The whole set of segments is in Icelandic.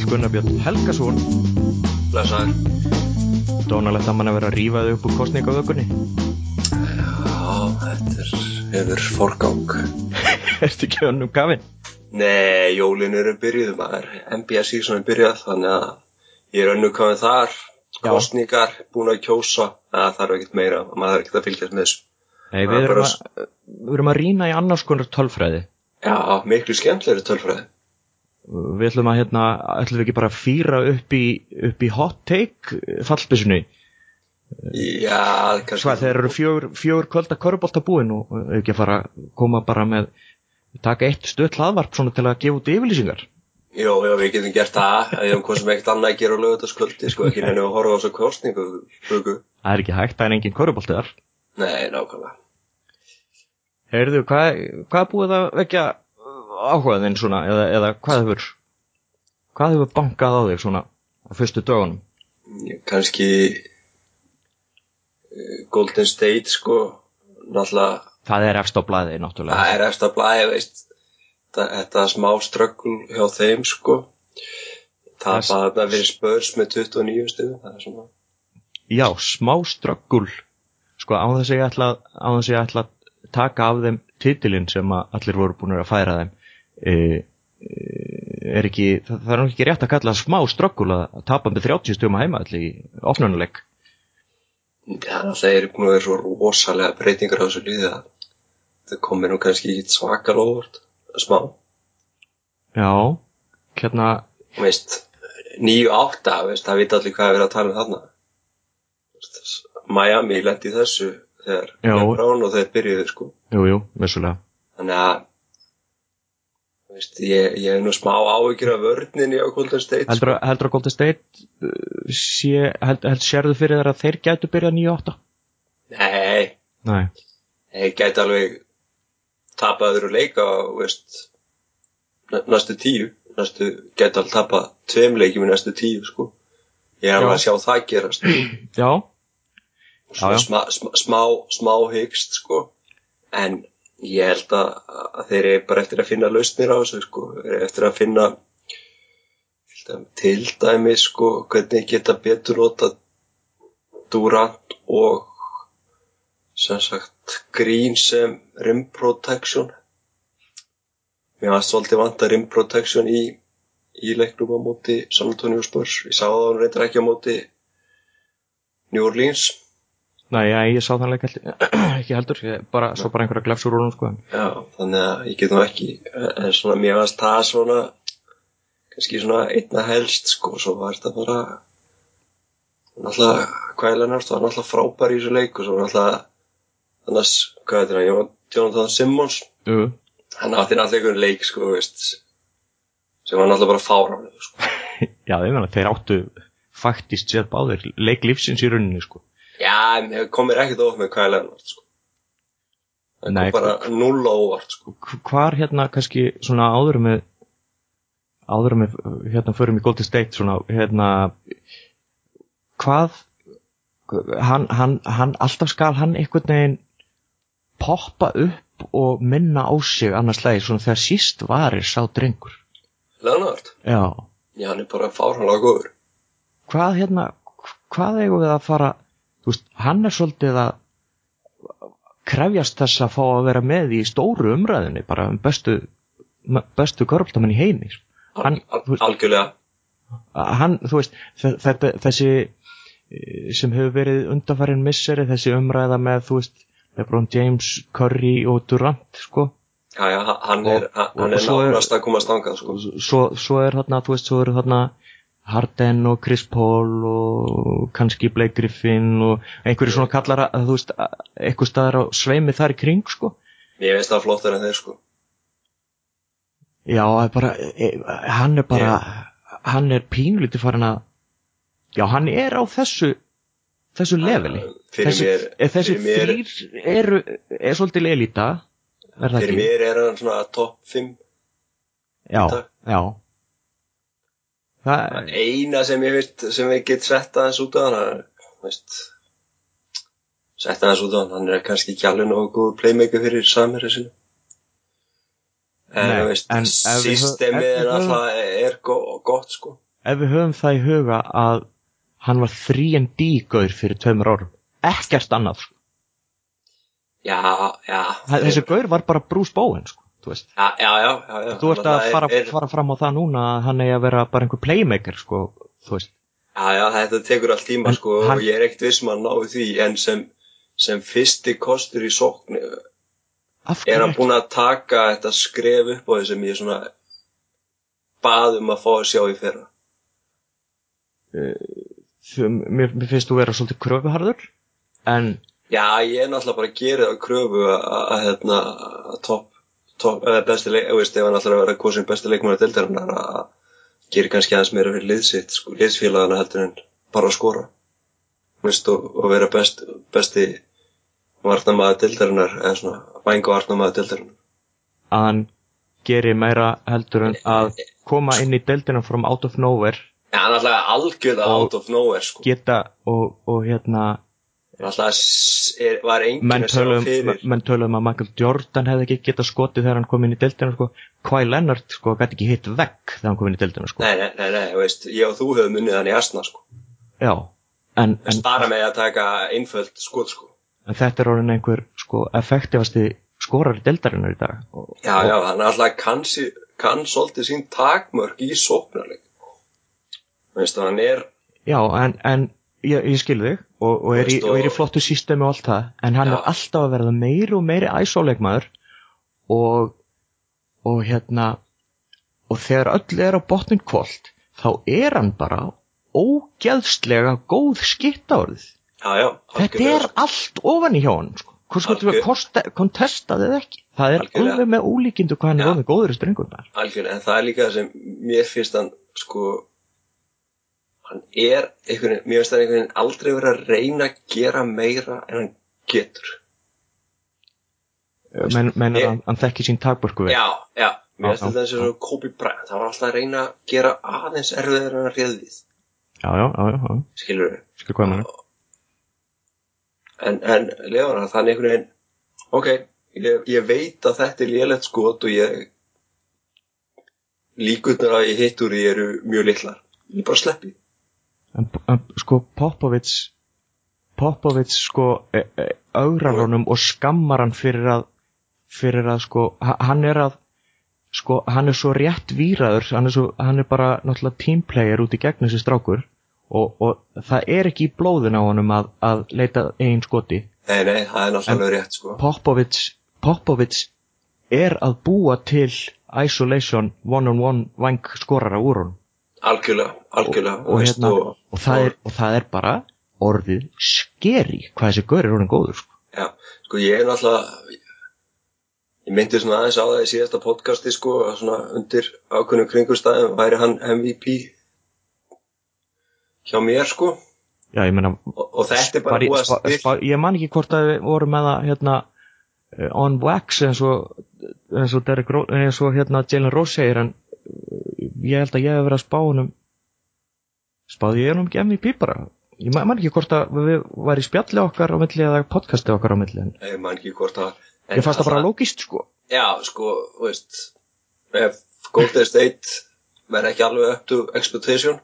sæl Gunnar Björn Helgason Blessaður. Dónalegt að mann að vera að rífa þau upp úr kostningavökunni Já, þetta er, hefur forgang. Ertu ekki önnum gafinn? Nei, jólin eru byrjuð maður. NBA season er byrjað, þannig að ég er önnu komið þar. Já. Kostningar, búin að kjósa. Það þarf ekkert meira, maður þarf ekkert að fylgjast með þessu. Nei, við er erum, að, við erum að rýna í annars konar tölfræði Já, miklu skemmtilegri tölfræði. Við ætlum að hérna, ætlum við ekki bara að fýra upp í, upp í hot take fallbissunni Já, kannski. Hvað, þeir eru fjögur, fjögur kvölda körubólta búin og ekki að fara að koma bara með taka eitt stöð hlaðvarp svona til að gefa út yfirlýsingar Jó, já, við getum gert það. Við hefum hvað sem ekkert annað að gera á lögutaskvöldi, sko, ekki nefnum að horfa á þessu kostningu. Það er ekki hægt, það er engin körubólti þar Nei, nákvæmlega. Heyrðu, hvað, er búið að vekja áhugaðinn svona, eða, eða hvað hefur hvað hefur bankað á þig svona á fyrstu dögunum? Kannski eh, Golden State sko náttúrulega Það er efst á blæði, náttúrulega. það er eftir að blæði veist þetta, þetta smá ströggul hjá þeim sko það Þess- var þarna fyrir spörs með 29 stöðum það er svona Já, smá ströggul, sko, á þess að ég ætla, á að að taka af þeim titilinn sem að allir voru búin að færa þeim, er ekki, það, það er nú ekki rétt að kalla það smá ströggul að tapa með 30 stöðum að heima allir í opnunuleik. það það er að vera svo rosalega breytingar á þessu liði að það komir nú kannski ekki svakal óvart smá Já, hérna, veist 9-8 veist það vita allir hvað er verið að tala um þarna Veist, Miami lendi þessu þegar Já. Lebron og þeir byrjuðu sko jú, jú, vissulega. Þannig að veist, ég, ég hef nú smá áhyggjur af vörninni á Golden State Heldur, að- heldur að Golden State uh, sé, held, held sérðu fyrir þær að þeir gætu byrjað 9-8? Nei, Nei. ég gæti alveg tapa öðru leika veist næ- næstu tíu. Næstu gæti alveg tapa tveim leikjum í næstu tíu sko. Ég er alveg að sjá það gerast. Já, Já, já. smá, smá, smá, smá hyggst sko. En ég held að, að þeir eru bara eftir að finna lausnir á þessu sko. Eftir að finna til dæmi- sko hvernig geta betur nota Durant og sem sagt Green sem rim protection. Mér varst svolítið vant að rim protection í í leiknum á móti San Antonio Spurs. Ég sá það hún reyndar ekki á móti New Orleans Nei, já, ég sá þannig ekki, ekki heldur, ég, bara, svo bara einhverja glefsur úr hún, sko. Já, þannig að ég get nú ekki en svona mér varst það svona kannski svona einna helst sko, svo var þetta bara náttúrulega er Lennart, var náttúrulega frábær í þessu leik og svo var náttúrulega annars, hvað hann, Jón- Jonathan Simmons Jú, hann átti náttúrulega einhvern leik sko, veist sem var náttúrulega bara fáránlega sko. já, þeir áttu faktist séð báðir leik lífsins í rauninni, sko. Já, en mér komir ekkert of með er Lennart sko. það Nei, kom bara null á óvart sko. Hvar hérna kannski svona áður með, áður með, hérna förum í Golden State, svona, hérna, hvað, hann, hann, hann, alltaf skal hann einhvern veginn poppa upp og minna á sig annars leið, svona þegar síst varir sá drengur. Lennart, Já. já hann er bara fáránlega góður hvað hérna hvað eigum við að fara veist, hann er svolítið að krefjast þess að fá að vera með í stóru umræðinni bara um bestu bestu körptamenn í heimi Hann- Al, þú veist- al, algjörlega hann, þú veist, þessi eh, sem hefur verið undanfærin misseri, þessi umræða með, þú veist, Lebron James, Curry og Durant, sko. Já, já, hann er, og hann er nánast að komast þangað, sko. svo, svo er þarna, þú veist, svo eru þarna Harden og Chris Paul og kannski Blake Griffin og einhverju svona kallar að, þú veist, að- einhver staðar á sveimi þar í kring, sko Mér veist það flottar en þeir, sko. Já, er bara, e, hann er bara, hann er pínlítið farin að, já, hann er á þessu, þessu leveli. Þessi, mér, þessi fyrir mér, þrýr eru, er svolítil elita, fyrir ekki? mér er hann svona topp 5. Já, Þetta- já. Það, Eina sem ég veist, sem ég get sett aðeins út á hann, sett aðeins út á hann, hann er kannski ekki alveg nógu góð playmaker fyrir samherja sinu. en en systemið er alltaf er go- gott sko ef við höfum það í huga að hann var 3D gaur fyrir tveimur árum ekkert annað sko. já, já þessi gaur var bara Bruce Bowen sko, þú veist. Já, já, já, þú ert að fara, er, fara fram á það núna að hann eigi að vera bara einhver playmaker sko, þú veist. Þetta tekur allt tíma En sko hann- og ég er ekkert viss maður náðu því en sem, sem fyrsti kostur í sókn af er hann búinn að taka þetta skref upp á því sem ég svona baðum að fá að sjá í fyrra? Þú- mér, mér finnst þú vera svolítið kröfuharður en Já, ég er náttúrulega bara að gera það kröfu að, að hérna, að topp, topp, eða besti leik, veist, ef hann ætlar að vera kosin besti leikmann að deildarinnar að gera kannski aðeins meira fyrir liðsitt, sko, liðsfélagana heldur en bara að skora, veist, og, og vera best, besti varnamaður deildarinnar, eða svona, vængu varnamaður deildarinnar. að hann geri meira heldur en að koma inn í deildina from out of nowhere Já, hann ætlaði algjörða Og- out of nowhere, sko. geta og, og hérna Hann er, var enginn að sjá töluðum fyrir. menn töluðum að Michael Jordan hefði ekki getað skotið þegar hann kom inn í deildina sko. Kawhi Leonard sko gæti ekki hitt vekk þegar hann kom inn í deildina sko. Nei, nei, nei, nei, veist, ég og þú höfum unnið hann í asna, sko. já en, en, bara með að taka einföld skot, sko. en þetta er orðin einhver sko effektivasti skorar í deildarinnar í dag og, Já, já, hann alltaf kann, kann svolítið sín takmörk í sóknarleik. Hann er, já en, en ég, ég skil þig og, og, er í, og er í flottu systemi og allt það en hann Já. er alltaf að verða meiri og meiri æsóleikmaður og og hérna og þegar öll er á botnin kvöld þá er hann bara ógeðslega góð já, já, þetta er allt ofan í hjá hann sko. hvort sko við kosta, kontestað eða ekki það er Algjörlega. alveg með ólíkindu hvað hann er góður í algjörlega, en það er líka það sem mér finnst hann, sko, hann er einhvern veginn, mér finnst hann einhvern veginn aldrei verið að reyna að gera meira en hann getur. menn, menn Ég- hann, hann þekki sín takbörku Já, já, mér finnst þetta eins og Kobe Bryant, það var alltaf að reyna að gera aðeins erfiðar en að réð við, já, já, já, já, skilur við. skil hvað menn En, en Leonar, þannig einhvern veginn, ok, ég, ég veit að þetta er lélegt skot og ég, líkurnar að ég hitt úr því eru mjög litlar. Ég bara sleppi. En, en sko Popovits Popovits sko e, e, augrar honum og skammar hann fyrir að fyrir að sko ha- hann er að sko hann er svo rétt víraður hann er, svo, hann er bara náttúrulega teamplayer út í gegnum þessi strákur og, og það er ekki í blóðin á honum að, að leita eigin skoti Nei, nei, það er náttúrulega rétt, sko. Popovits Popovits er að búa til isolation one-on-one vang skorara úr honum Algjörlega, algjörlega. og, veist, hérna, og, það er, og það er bara orðið skeri hvað þessi gaur er orðin góður sko. Já, sko ég er náttúrulega, ég myndi svona aðeins á það í síðasta podcasti, sko, svona undir ákveðnum kringustæðum væri hann MVP hjá mér, sko. já ég meina Og, og þetta er bara búið að styrk. ég man ekki hvort að við vorum með það hérna eh, on wax eins og eins og, eins og hérna Jalen Rose segir en ég held að ég hef verið að spá honum spáði ég honum ekki MVP bara? Ég man ekki hvort að við var í spjalli okkar á milli eða podcasti okkar á milli Ég man ekki hvort að... ég fannst það bara lógist sko. Já, sko, veist, ef Golden State verði ekki alveg up to expectation,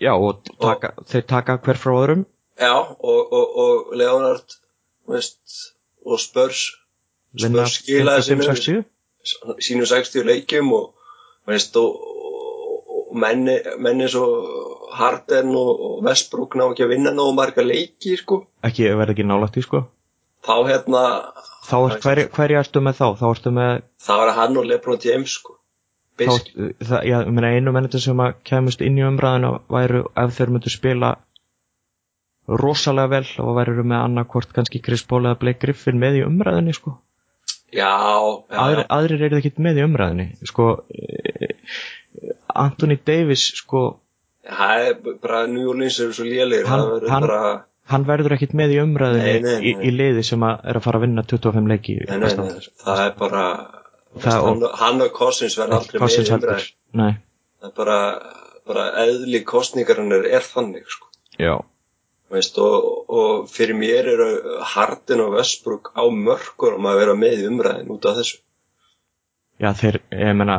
já og taka, þeir taka hver frá öðrum. Já, og, og, og Leonard, veist, og Spurs, Spurs skilaði sínu, 55-60 sínu 60 leikjum og, veist, og, og, menni, menni svo Harden og, Westbrook ná ekki að vinna nógu marga leiki, sko, ekki verði ekki nálægt í sko. Þá hérna, þá er hver ertu með þá? Þá ertu með þá er hann og LeBron James, sko, þá, það, já, ég meina einu mennitur sem að kemust inn í umræðinu væru ef þeir myndu spila rosalega vel og væru með annarkvort kannski Chris Paul eða Blake Griffin með í umræðinu sko. Já, já, já, aðrir eru ekki með í umræðinu sko, Anthony Davis sko, það er bara New Orleans eru svo lélir, Hann- verður hann- bara... hann verður ekkit með í umræðinu Í, í liði sem að er að fara að vinna 25 leiki Nei, nei, nei, það er bara Það og- hann og Cousins verða aldrei með Cousins í heldur. umræð Nei, það er bara, bara eðli kostningarinnar er þannig sko. Veist, og, og fyrir mér eru Harden og Westbrook á mörgur um að vera með í umræðin út af þessu. Já þeir, ég menna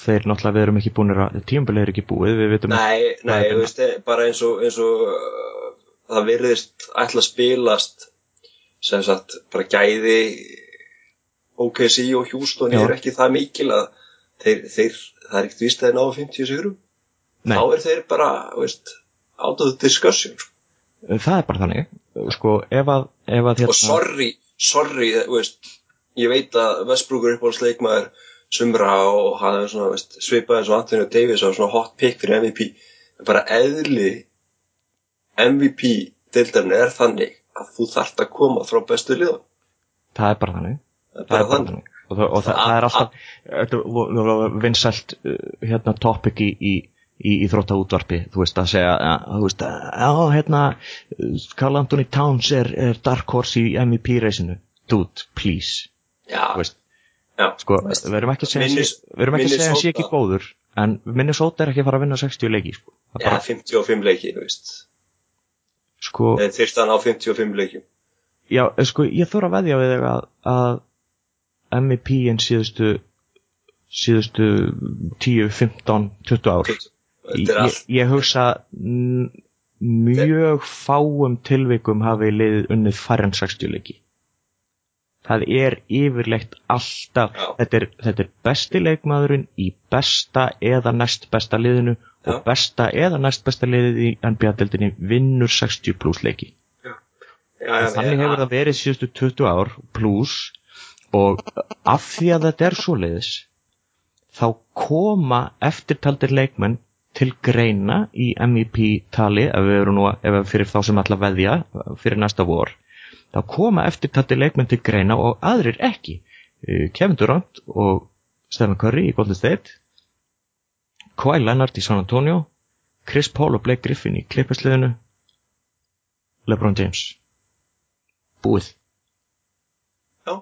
þeir náttúrulega við erum ekki búin að tíumbilið er ekki búið, við veitum Nei, nei, þú veist, bara eins og, eins og uh, það virðist ætla að spilast sem sagt, bara gæði OKC og Houston Já. er ekki það mikil að þeir, þeir, það er ekkert víst að þeir náðu 50 sigurum Nei. þá er þeir bara, veist out of the discussion sko. það er bara þannig, sko ef að, ef að og sorry, sorry, veist ég veit að Westbrook er uppáhaldsleikmaður sumra og hann er svona veist, svipað eins og Anthony Davis og svona hot pick fyrir MVP en bara eðli MVP deildarinn er þannig að þú þarft að koma frá bestu liðan það er bara þannig. Það er það bara er bara þannig. þannig. Og, það, og það, það er alltaf vinsælt uh, hérna topic í, í í íþróttaútvarpi, þú veist að segja ja, þú veist að, já, hérna Carl Anthony Towns er, er dark horse í MVP-reysinu dude, please, já, veist sko, við erum ekki að segja Minnes- við erum ekki að sé ekki góður en Minnesota er ekki að fara að vinna 60 leiki sko, ja, bara, 55 leiki þú veist, sko þeir þyrst hann á 55 leikjum. Já, sko, ég þóra að veðja við þig að, að MVP-in síðustu síðustu 10, 15, 20 ár. Þetta er ég, allt. ég hugsa mjög fáum tilvikum hafi liðið unnið færre en 60 leiki það er yfirleitt alltaf þetta er, þetta er besti leikmaðurinn í besta eða næst besta liðinu Já. og besta eða næst besta liðið í NBA-deldinni vinnur 60 pluss leiki. Já, já, þannig hefur það verið síðustu 20 ár pluss og af því að þetta er svoleiðis þá koma eftirtaldir leikmenn til greina í MVP tali ef við erum nú ef við fyrir þá sem að veðja fyrir næsta vor þá koma eftirtaldir leikmenn til greina og aðrir ekki. Eh, Kevin Durant og Stephen Curry í Golden State. Kawhi Leonard í San Antonio. Chris Paul og Blake Griffin í Clippersliðinu. LeBron James. Búið. Já.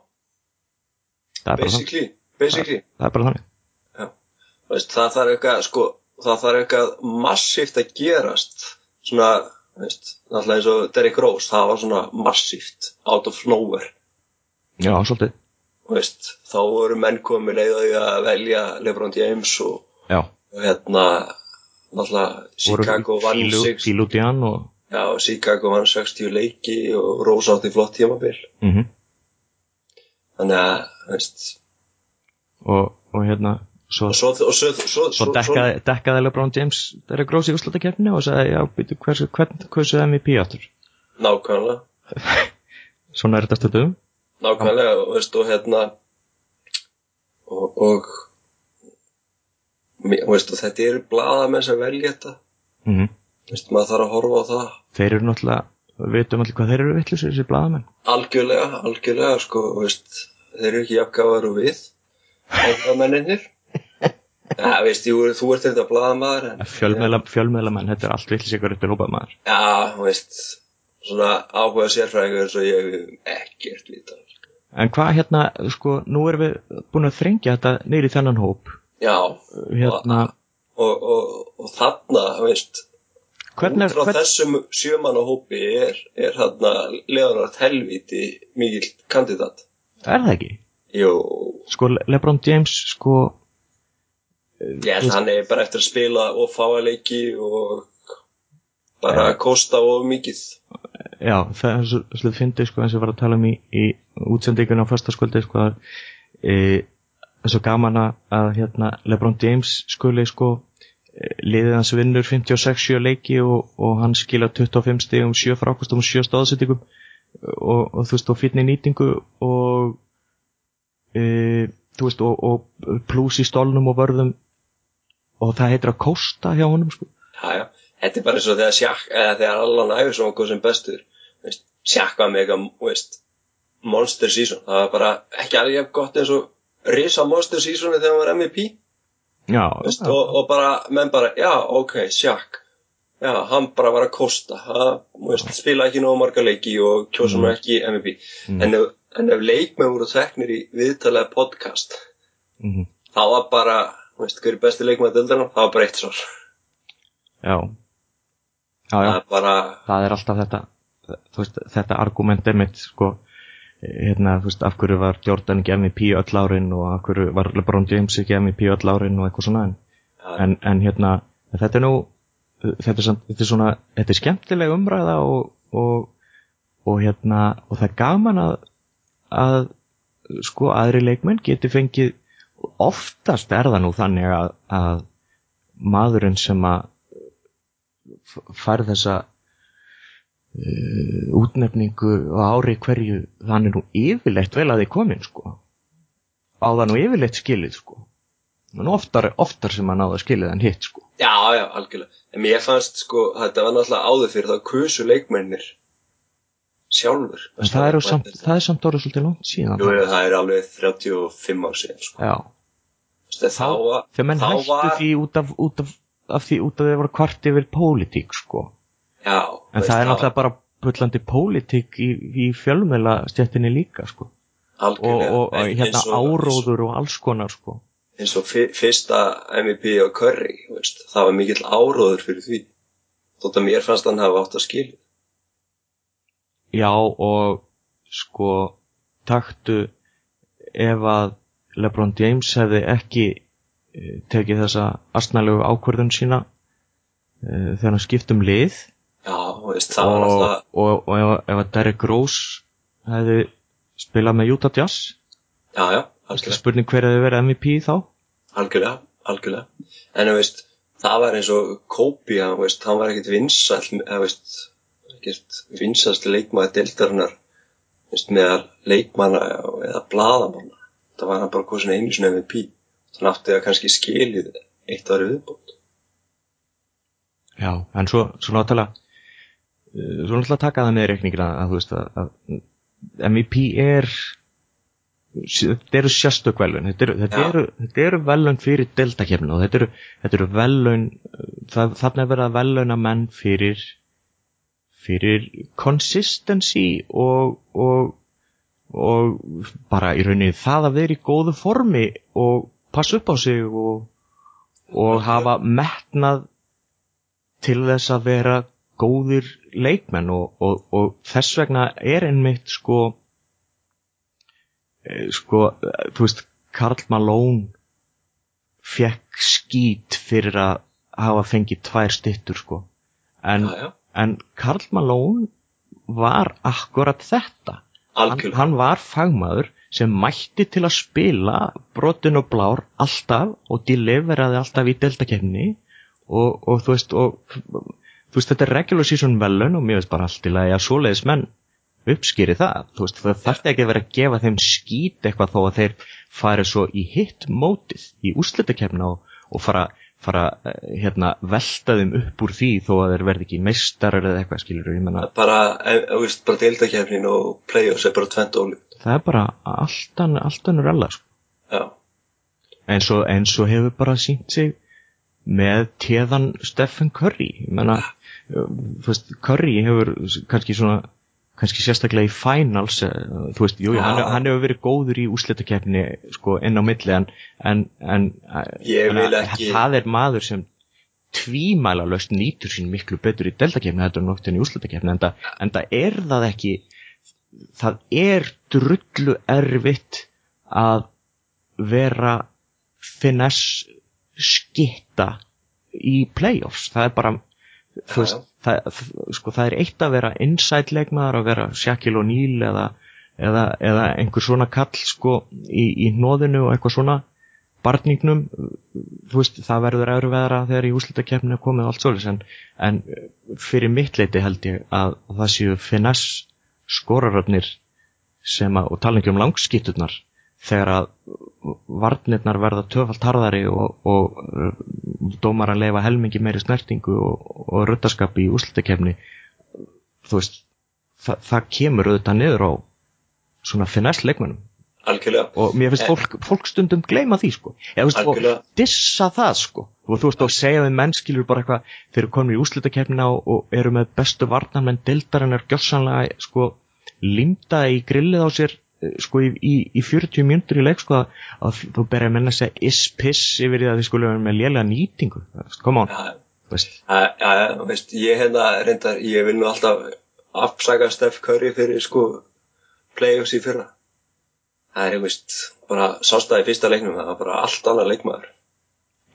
það er basically, basically. Það er bara þannig. Veist, það þarf eitthvað sko, það þarf eitthvað massíft að gerast. Svona, náttúrulega eins og Derrick Rose, það var svona massíft out of nowhere, já, svolítið. Veist þá voru menn komið leið á því að velja LeBron James og, já, og hérna náttúrulega Chicago vann og já, Chicago vann 60 leiki og Rose átti flott tímabil. Mm þannig að, veist. Og, og hérna svo, og svo, og svo, svo, dekkaði, dekkaði LeBron James þeirra grósi úrslutakefni og sagði já, býtu, hversu, hversu MVP áttur nákvæmlega. Svona er þetta stundum. Nákvæmlega og, veist, og hérna og, og mér- veist, og þetta eru blaðamenn sem velja þetta. Mm veist, maður þarf að horfa á það. Þeir eru náttúrulega við veitum allir hvað þeir eru vittlusir þessi blaðamenn. Algjörlega, algjörlega sko, veist, þeir eru ekki jafnkafar og við ákvæmennir ja, veist, jú, þú ert þetta blaðamaður en fjölmeðla, fjölmeðlamenn, þetta er allt vittlisíkur eftir hópað maður já, veist svona áhuga sérfræðingur og ég hef ekkert vita en hvað hérna, sko, nú erum við búin að þrengja þetta neyri þennan hóp. Já, hérna, og, og, og þarna, veist hvernig út frá er hvern, þessum sjömanna hópi er, er hérna Leonard helviti mikil kandidat. Er það ekki? jú, sko, LeBron James, sko ég held hann er bara eftir að spila og fá að leiki og bara kosta of mikið. Já, það er svo sluð fyndið sko eins og ég var að tala um í, í útsendingun á föstaskvöldi sko að e, það er svo gaman að, að hérna, LeBron James skuli sko e, liðið hans vinnur 56-7 leiki og, og hann skila 25 stigum 7 frákostum og 7 stóðsettingum og, og þú veist og fínni nýtingu og e, þú veist og, og plús í stólnum og vörðum og það heitir að kosta hjá honum sko. Já, já. þetta er bara eins og þegar Sjakk eða þegar Allan Iverson kom sem bestur veist, Sjakk var eitthvað veist, monster season. Það var bara ekki alveg gott eins og risa monster seasoni þegar hann var MVP já, veist, og, og bara, menn bara, já, ok, Sjakk. Já, hann bara var að kosta hann veist, spila ekki nógu marga leiki og kjósa mm. ekki MVP Mm. en, ef, en ef leikmenn voru teknir í viðtalega podcast mm þá var bara, veist, hver er besti leikmenn að döldarna, það var bara eitt svar. Já. Já, já. Það er bara, það er alltaf þetta veist, þetta argument er mitt sko, hérna, þú veist, af hverju var Jordan ekki MVP öll árin og af hverju var LeBron James ekki MVP öll árin og eitthvað svona en, en, en hérna, þetta er nú þetta er, samt, þetta er svona, þetta er skemmtileg umræða og, og, og hérna, og það er gaman að að sko aðri leikmenn geti fengið oftast er það nú þannig að, að maðurinn sem að fær þessa uh, útnefningu á ári hverju þannig nú yfirleitt vel að þið komin sko. Á það nú yfirleitt skilið sko. En oftar, oftar sem að náða skilið en hitt sko. Já, já, algjörlega. En mér fannst sko, þetta var náttúrulega áður fyrir þá kusu leikmennir sjálfur. En það er, samt, það er samt orðið svolítið langt síðan Jú, það. er alveg 35 ár síðan sko. Já. Þá, þegar menn hættu var... því út af, út af, af því út af því að það var kvart yfir pólitík sko. Já, en það er náttúrulega bara bullandi pólitík í, í fjölmjöla stjættinni líka sko. Algjörlega. og, og hérna og, áróður og alls konar sko. eins og fyrsta MVP á Curry veist, það var mikill áróður fyrir því. Þótt að mér fannst hann hafa átt að skilja Já og sko taktu ef að Lebron James hefði ekki uh, tekið þessa astnælegu ákvörðun sína uh, þegar hann skipt um lið. Já, veist, það var alltaf og, og, og ef, að Derrick Rose hefði spilað með Utah Jazz? Já, já, algjörlega. Spurning hver hefði verið MVP þá? Algjörlega, algjörlega. En veist, það var eins og Kobe, hann var ekkit vinsall veist, ekkit vinsallst leikmaði deltarinnar meðal leikmanna eða bladamanna það var hann bara svona einu svona MVP þannig átti það kannski skilið eitt ári viðbót. Já, en svo, svo náttúrulega svo náttúrulega taka það með reikningina að þú veist að, að MVP er þetta eru sérstök-velun þetta þetta eru, þetta eru velun fyrir deltakefni og þetta eru, þetta eru velun það, þarna er verið að veluna menn fyrir fyrir consistency og, og og bara í rauninni það að vera í góðu formi og passa upp á sig og, og hafa metnað til þess að vera góðir leikmenn og, þess vegna er einmitt sko e, sko, þú veist Karl Malone fekk skít fyrir að hafa fengið tvær stittur sko en, já, já. En Karl Malone var akkurat þetta. Hann, hann var fagmaður sem mætti til að spila brotin og blár alltaf og deliveraði alltaf í deltakefni og, og þú veist og þú veist þetta er regular season velun og mér veist bara allt í lagi að svoleiðis menn uppskýri það, þú veist það þarf ekki að vera að gefa þeim skít eitthvað þó að þeir fari svo í hitt mótið í úslitakefna og, og fara, fara hérna velta þeim upp úr því þó að þeir verði ekki meistarar eða eitthvað skilur ég menna bara, þú veist, bara deildakefnin og play-offs er bara tvent ólíkt. Það er bara allt annur alla sko. eins og, eins og hefur bara sínt sig með téðan Stephen Curry. Ég menna, þú veist Curry hefur kannski svona kannski sérstaklega í finals þú veist, jú, hann, hann hefur verið góður í úsletakefni sko inn á milli en, en, en ekki... það er maður sem tvímæla löst nýtur sín miklu betur í deltakefni þetta er nokt enn í úsletakefni en, en það er það ekki það er drullu erfitt að vera finess skitta í playoffs. Það er bara veist, það, sko, það er eitt að vera inside leikmaður að vera Shaquille O'Neal eða, eða, eða einhver svona kall sko í, í nóðinu og eitthvað svona barningnum, þú veist það verður erfiðara þegar í úslutakefninu komið allt svolítið en, en fyrir mitt leiti held ég að það séu finess skoraröfnir sem að, og tala ekki um langskýturnar þegar að varnirnar verða töfalt harðari og, og dómar að leifa helmingi meiri snertingu og, og ruttaskap í úslutakefni þú veist það, það kemur auðvitað niður á svona finess leikmennum Algjörlega. og mér finnst fólk, fólk stundum gleyma því sko. Þú veist og dissa það sko. Og þú veist og segja við mennskilur bara eitthvað þeir eru komin í úslutakefnina og, og eru með bestu varnar menn deildarinn er gjossanlega sko limdaði í grillið á sér sko í, í, í 40 mjöndur í leik sko að, að þú berja að menna að segja is-piss yfir því að þið skulle vera með lélega nýtingu. Come on. Ja, ja, ja, veist, ég hérna reyndar ég vil nú alltaf afsaka Steff Curry fyrir sko play-offs í fyrra. Það er, veist, bara sástæði fyrsta leiknum, það var bara allt annað leikmaður.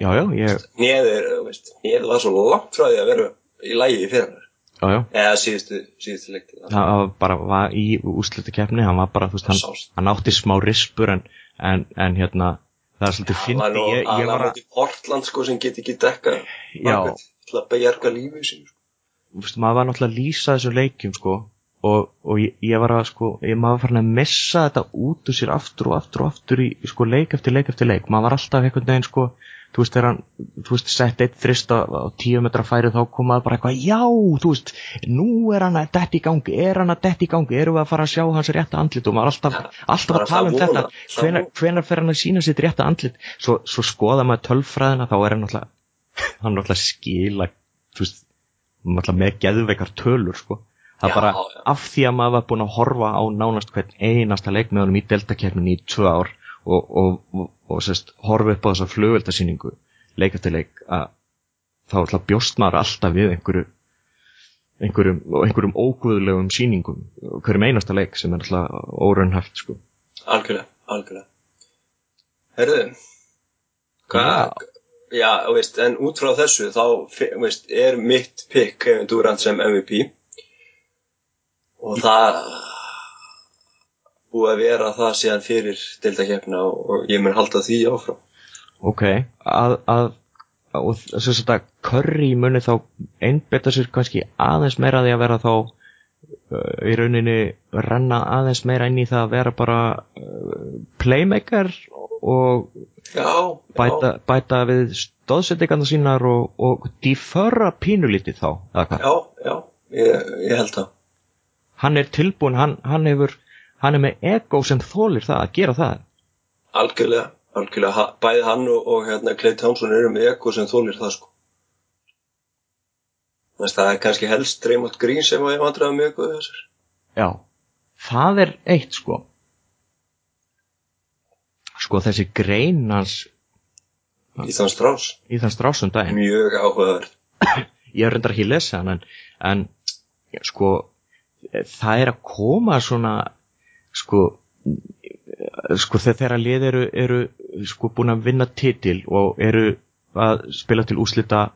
Já, já, ég, nýður var svo langt frá því að vera í lægi í fyrra já, já eða síðustu, síðustu leikti það var bara var í úrslutakeppni hann var bara, þú veist, hann, hann átti smá rispur en, en, en hérna það er svolítið það var fyndi nú ég, ég aðla var að, móti Portland sko sem get ekki dekka Já. til að bejarga lífið sín sko. þú veist, maður var náttúrulega að lýsa þessum leikjum sko og, og ég, ég var að sko, ég maður var farin að missa þetta út úr sér aftur og aftur og aftur í sko leik eftir leik eftir leik maður var alltaf einhvern veginn sko þú veist, þegar hann, þú veist, sett eitt þrist á, tíu metra færi þá kom maður bara eitthvað, já, þú veist, nú er hann að detti í gangi, er hann að detti í gangi, erum við að fara að sjá hans rétta andlit og maður alltaf, alltaf að tala um þetta, hvenar, hvenar fer hann að sína sitt rétta andlit, svo, svo skoða maður tölfræðina, þá er hann alltaf, hann alltaf skila, þú veist, alltaf með geðveikar tölur, sko. Það Já, bara já. af því að maður var búin að horfa á nánast hvern einasta leik með honum í deltakeppnin í tvö ár og, og, og, og sérst, horfa upp á þessa flugveldasýningu leik eftir leik að þá ætla bjóst maður alltaf við einhverju einhverjum, einhverjum óguðlegum sýningum hverjum einasta leik sem er alltaf óraunhæft sko. algjörlega, algjörlega. Herðu hvað já, veist, en út frá þessu þá, veist, er mitt pick Kevin Durant sem MVP og það búið að vera það síðan fyrir deltakeppna og, ég mun halda því áfram. Ok, að, að og þess að Curry muni þá einbetta sér kannski aðeins meira að því að vera þá uh, í rauninni renna aðeins meira inn í það að vera bara uh, playmaker og já, bæta, bæta við stóðsettingarna sínar og, og difföra pínulítið þá eða hvað? já, já, ég, ég held það. Hann er tilbúin, hann, hann hefur hann er með ego sem þólir það að gera það. Algjörlega, algjörlega, bæði hann og, og hérna Clay Thompson eru með ekko sem þólir það sko. Þess, það er kannski helst Draymond Green sem að ég vandræða mjög góð þessar já, það er eitt sko. Sko þessi grein hans í þann strás, í þann strásum daginn. Mjög áhugaverð. Ég er reyndar ekki að lesa hann en, en sko það er að koma svona sko sko þegar lið eru, eru sko búin að vinna titil og eru að spila til úslita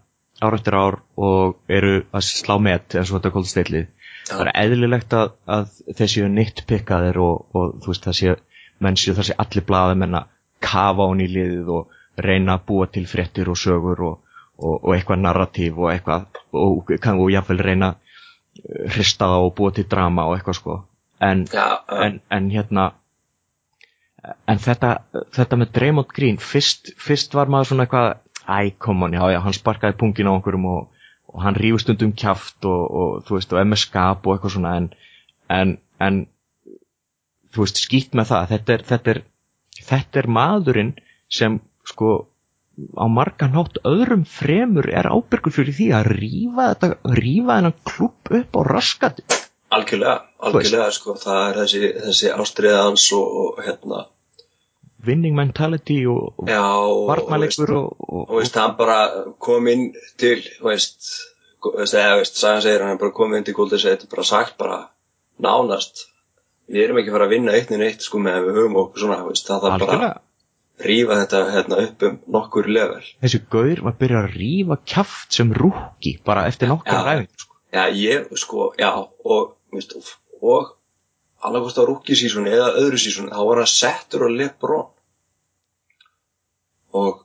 ár eftir ár og eru að slá met eins og þetta kóla steilið það er eðlilegt að, að þessi nýtt pikkaðir og, og þú veist það sé menn séu það sé allir blaða menn að kafa hún í liðið og reyna að búa til fréttir og sögur og, og, og eitthvað narratív og eitthvað og, og jáfnvel reyna uh, hrista það og búa til drama og eitthvað sko en, já, já, en, en hérna en þetta, þetta með Draymond Green fyrst, fyrst var maður svona eitthvað æ, kom on, já, já, hann sparkaði pungin á einhverjum og, og hann rífur stundum kjaft og, og þú veist, og er með skap og eitthvað svona en, en, en þú veist, skýtt með það þetta er, þetta er, þetta er maðurinn sem sko á margan hátt öðrum fremur er ábyrgur fyrir því að rífa þetta rífa þennan klubb upp á raskat algjörlega algjörlega sko, það er þessi, þessi ástriða hans og, og hérna winning mentality og, og já, og, og, veist, hann bara kom inn til veist, eða, veist, sagan segir hann bara kom inn til Golden State og bara sagt bara nánast við erum ekki fara að vinna eitt en eitt sko með að við höfum okkur svona veist, það þarf bara að rífa þetta hérna, upp um nokkur level þessi gaur var að byrja að rífa kjaft sem rúki bara eftir nokkar Já. ræðing sko. já, ég sko, já og, veist, og annarkost á season eða öðru season þá var hann settur á Lebron og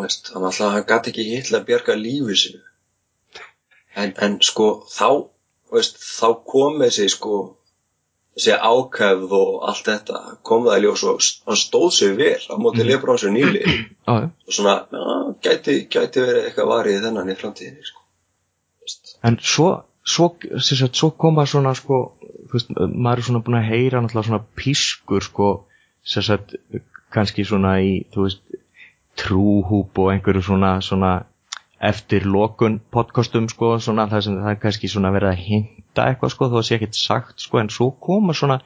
veist, hann alltaf hann gæti ekki hitla að bjarga lífi sinu en, en sko þá veist, þá kom þessi sko þessi ákæfð og allt þetta kom það í ljós og hann stóð sig vel á móti mm. Lebron sem nýli já. og svona, já, gæti, gæti verið eitthvað varið þennan í framtíðinni sko. En svo svo, sagt, svo koma svona sko, veist, maður er svona búin að heyra náttúrulega svona pískur sko, sagt, kannski svona í veist, trúhúp og einhverju svona, svona eftir lokun podcastum sko, svona það sem það er kannski svona verið að hinta eitthvað sko, þó að sé ekkert sagt sko, en svo koma svona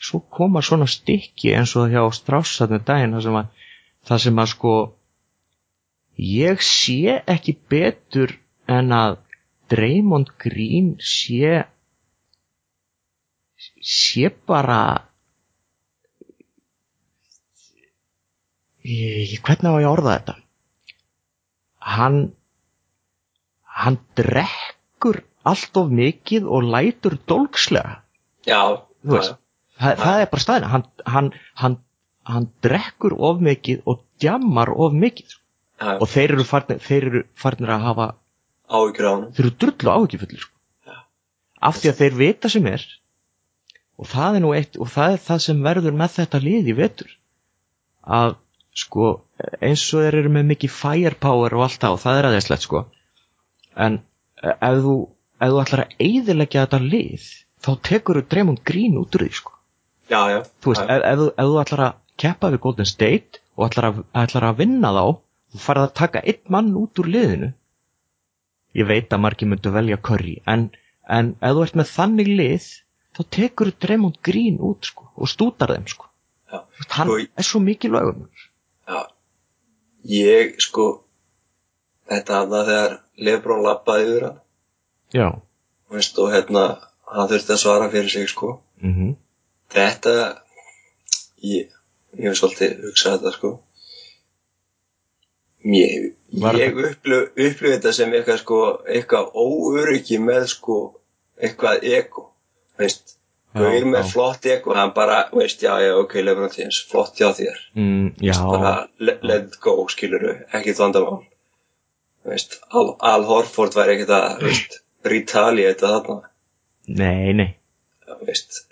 svo koma svona stykki eins og hjá strássatnum daginn það sem að, það sem að sko ég sé ekki betur en að Draymond Green sé sé bara ég, hvernig á ég að orða þetta? Hann hann drekkur allt of mikið og lætur dólkslega já, veist, það, það er bara staðin hann, hann, hann, hann drekkur of mikið og djammar of mikið. Já, og þeir eru farnir, þeir eru farnir að hafa áhyggjur á hann þeir eru drullu áhyggjufullir sko. Af því að þeir vita sem er og það er nú eitt og það er það sem verður með þetta lið í vetur að sko eins og þeir eru með mikið firepower og allt það og það er aðeinslegt sko en eh, ef þú ef þú ætlar að eyðileggja þetta lið þá tekur þú Draymond Green út úr því sko. Já, já, þú veist, já, ef, ef, ef þú ætlar að keppa við Golden State og ætlar að, ætlar að vinna þá þú farið að taka einn mann út úr liðinu ég veit að margir myndu velja Curry en, en ef þú ert með þannig lið þá tekur þú Draymond Green út sko, og stútar þeim sko. já. Hann Sko, er svo mikilvægur Já, ég sko, þetta hann að þegar Lebrón lappaði yfir hann, já veist, og hérna, hann þurfti að svara fyrir sig, sko. mm Þetta, ég, ég hef svolítið hugsað þetta, sko. Var ég upplif þetta sem eitthvað, sko, eitthvað óöryggi með, sko, eitthvað ego, veist. Gauir með já. flott ego, hann bara, veist, já, já, ok, Lebrón James, flott hjá þér. mm, já, bara let, go, skiluru, ekkert vandamál veist, Al, Al Horford væri ekkert að veist, retaliate þarna nei, nei veist.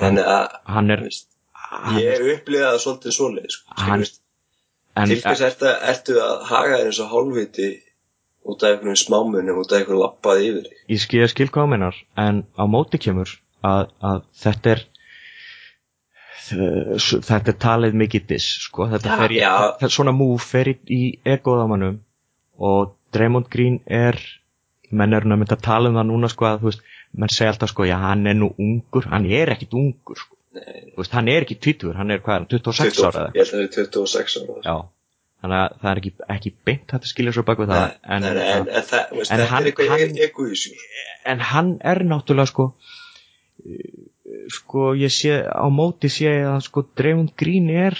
þannig að hann er veist, hann, ég upplýði það svolítið svoleið sko, skilur, en, til hvers ertu, ertu að haga þér eins og hálfviti út af einhvern smámunum, út af einhvern lappaði yfir þig? Ég skil, skil hvað þú meinar en á móti kemur að, að þetta er þetta er talið mikið diss sko, þetta fer í, þetta, svona move fer í, í egoðamannum og Draymond Green er menn eru nefnt að tala um það núna sko að þú veist, menn segja alltaf sko já hann er nú ungur, hann er ekkit ungur sko, veist, hann er ekki 20 hann er hvað er hann, 26 ára eða? ég held að það er 26 ára. Já, þannig að það er ekki, ekki beint að skilja svo bak við það en, en, en, en, það, veist, hann- er eitthvað hann- egoísjur en hann er náttúrulega sko sko ég sé á móti sé að sko Draymond Green er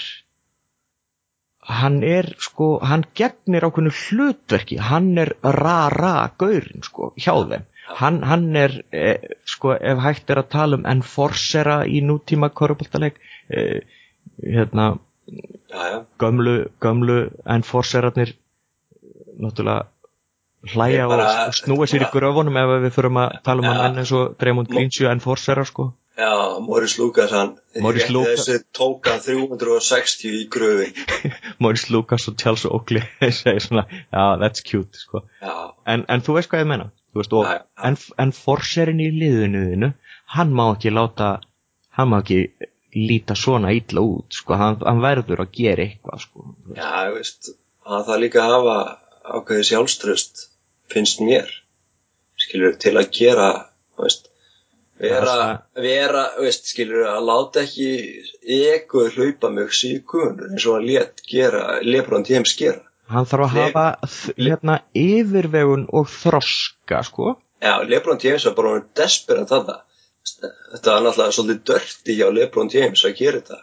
hann er sko hann gegnir ákveðnu hlutverki. Hann er ra-ra gaurin sko hjá þeim hann, hann er eh, sko ef hægt er að tala um enforcera í nútíma korfbaltaleg eh, hérna já, já, gömlu, gömlu enforcerarnir náttúrulega hlæja bara- og snúa sér í gröfunum ef við förum að tala um Ja. menn eins og Draymond Green séu enforcerar sko já, Morris Lucas hann Morris Lucas. þessu tók hann 360 í gröfin Maurice Lucas og Charles Oakley segir svona, já, that's cute sko. en, en þú veist hvað ég menna veist, Já, já. en, en forserin í liðinu þínu, hann má ekki láta hann má ekki líta svona illa út sko. hann, hann verður að gera eitthvað sko. Já, þú veist, hann þarf líka að hafa ákveðið sjálfströst, finnst mér, skilur, til að gera, veist, vera, Það- vera, veist, skilur, að láta ekki egu hlaupa mjög síkun, eins og hann let gera, Lebron James gera. Hann þarf að Le- hafa hérna, yfirvegun og þroska sko. Já, Lebron James var bara hann desperat þarna. Þetta var náttúrulega svolítið dörti hjá Lebron James að gera þetta,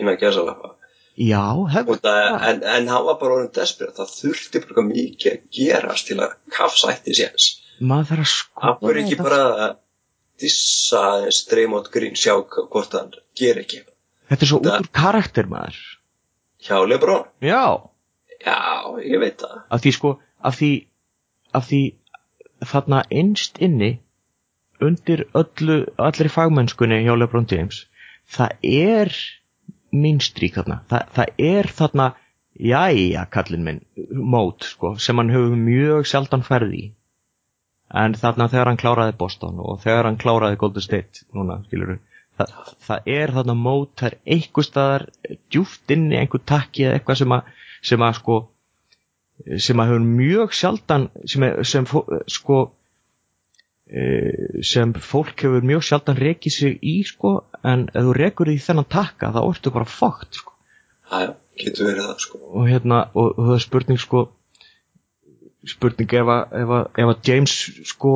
innan gæsalafa. já, Og það, en, en hann var bara orðin desperat, það þurfti bara mikið að gerast til að kafsætti séns. maður þarf að sko hverju ekki bara að dissa aðeins Dreymond Green, sjá hvort hann ger ekki þetta er svo Það- út úr karakter maður Hjá Lebron? já, Já, ég veit það. af því sko af því, af því þarna innst inni undir öllu, allri fagmennskunni hjá Lebron James það er mín strík þarna Þa, það er þarna jæja kallinn minn mót sko, sem hann hefur mjög sjaldan ferð í en þarna þegar hann kláraði Boston og þegar hann kláraði Golden State núna skilur það, það er þarna mót það er einhver staðar djúft inni einhver takki eða eitthvað sem að sem að sko sem að hefur mjög sjaldan sem, er, sem fó, sko e, sem fólk hefur mjög sjaldan rekið sig í sko en ef þú rekur því þennan takka þá ertu bara fókt sko verið það, sko. og hérna og, og það er spurning sko spurning ef að, ef að, ef að James sko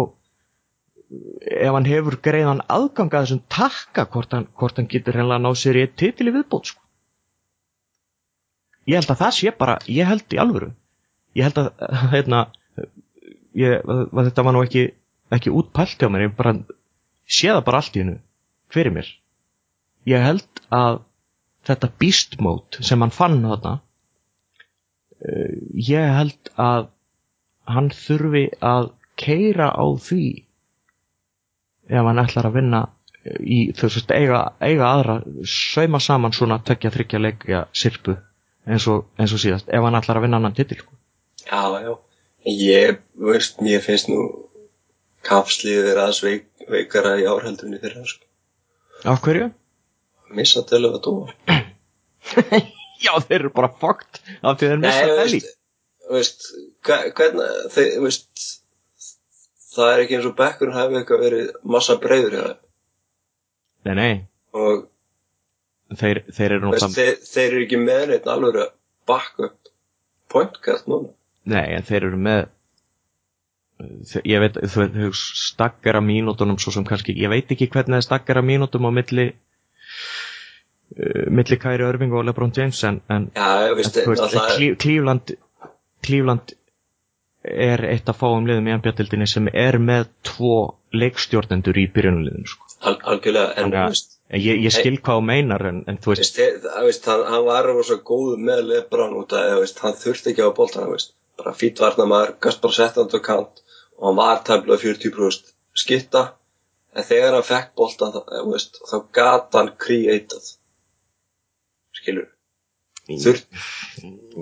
ef hann hefur greiðan aðgang að þessum takka hvort hann, hvort hann getur hennilega að ná sér í eitt titil í viðbót sko. Ég held að það sé bara ég held í alvöru. Ég held að hérna, ég, að þetta var nú ekki ekki útpælt hjá mér ég bara sé það bara allt í hennu fyrir mér. Ég held að þetta beast mode sem hann fann þarna uh, ég held að hann þurfi að keira á því ef hann ætlar að vinna í þú veist eiga, eiga aðra sauma saman svona tökja þryggja leikja sirpu eins og, eins og síðast ef hann ætlar að vinna annan titil sko. Já, já, ég veist, mér finnst nú kapslið er aðeins veik, veikara í árhaldunni fyrir það sko. Á hverju? Missa til að dóa Já, þeir eru bara fokkt af því þeir missa Nei, Belly veist, hvernig, þeir, veist, það er ekki eins og bekkurinn hafi eitthvað verið massa breyður hjá þeim. Nei, nei, og þeir, þeir eru veist, náttúrulega þeir, þeir eru ekki með neitt alveg að bakka upp pointcast núna. Nei, en þeir eru með ég veit, þú þau stakkar að mínútonum svo sem kannski, ég veit ekki hvernig það stakkar að mínútum á milli uh, milli Kæri Örving og Lebron James en, en Já, veist, þú veist, náttúrulega- Klí- Cleveland Cleveland er eitt af fáum liðum í NBA-dildinni sem er með tvo leikstjórnendur í byrjunuliðinu sko. al, algjörlega, en að- veist, En ég, ég skil hvað þú meinar en, en þú veist, það, veist, hann, var svo góð með Lebron út að veist, hann þurfti ekki á veist, bara fýtt varna maður, gast bara sett hann til kant og hann var tæmlega 40% skitta en þegar hann fekk veist, þá gat hann creatað skilur. Þurft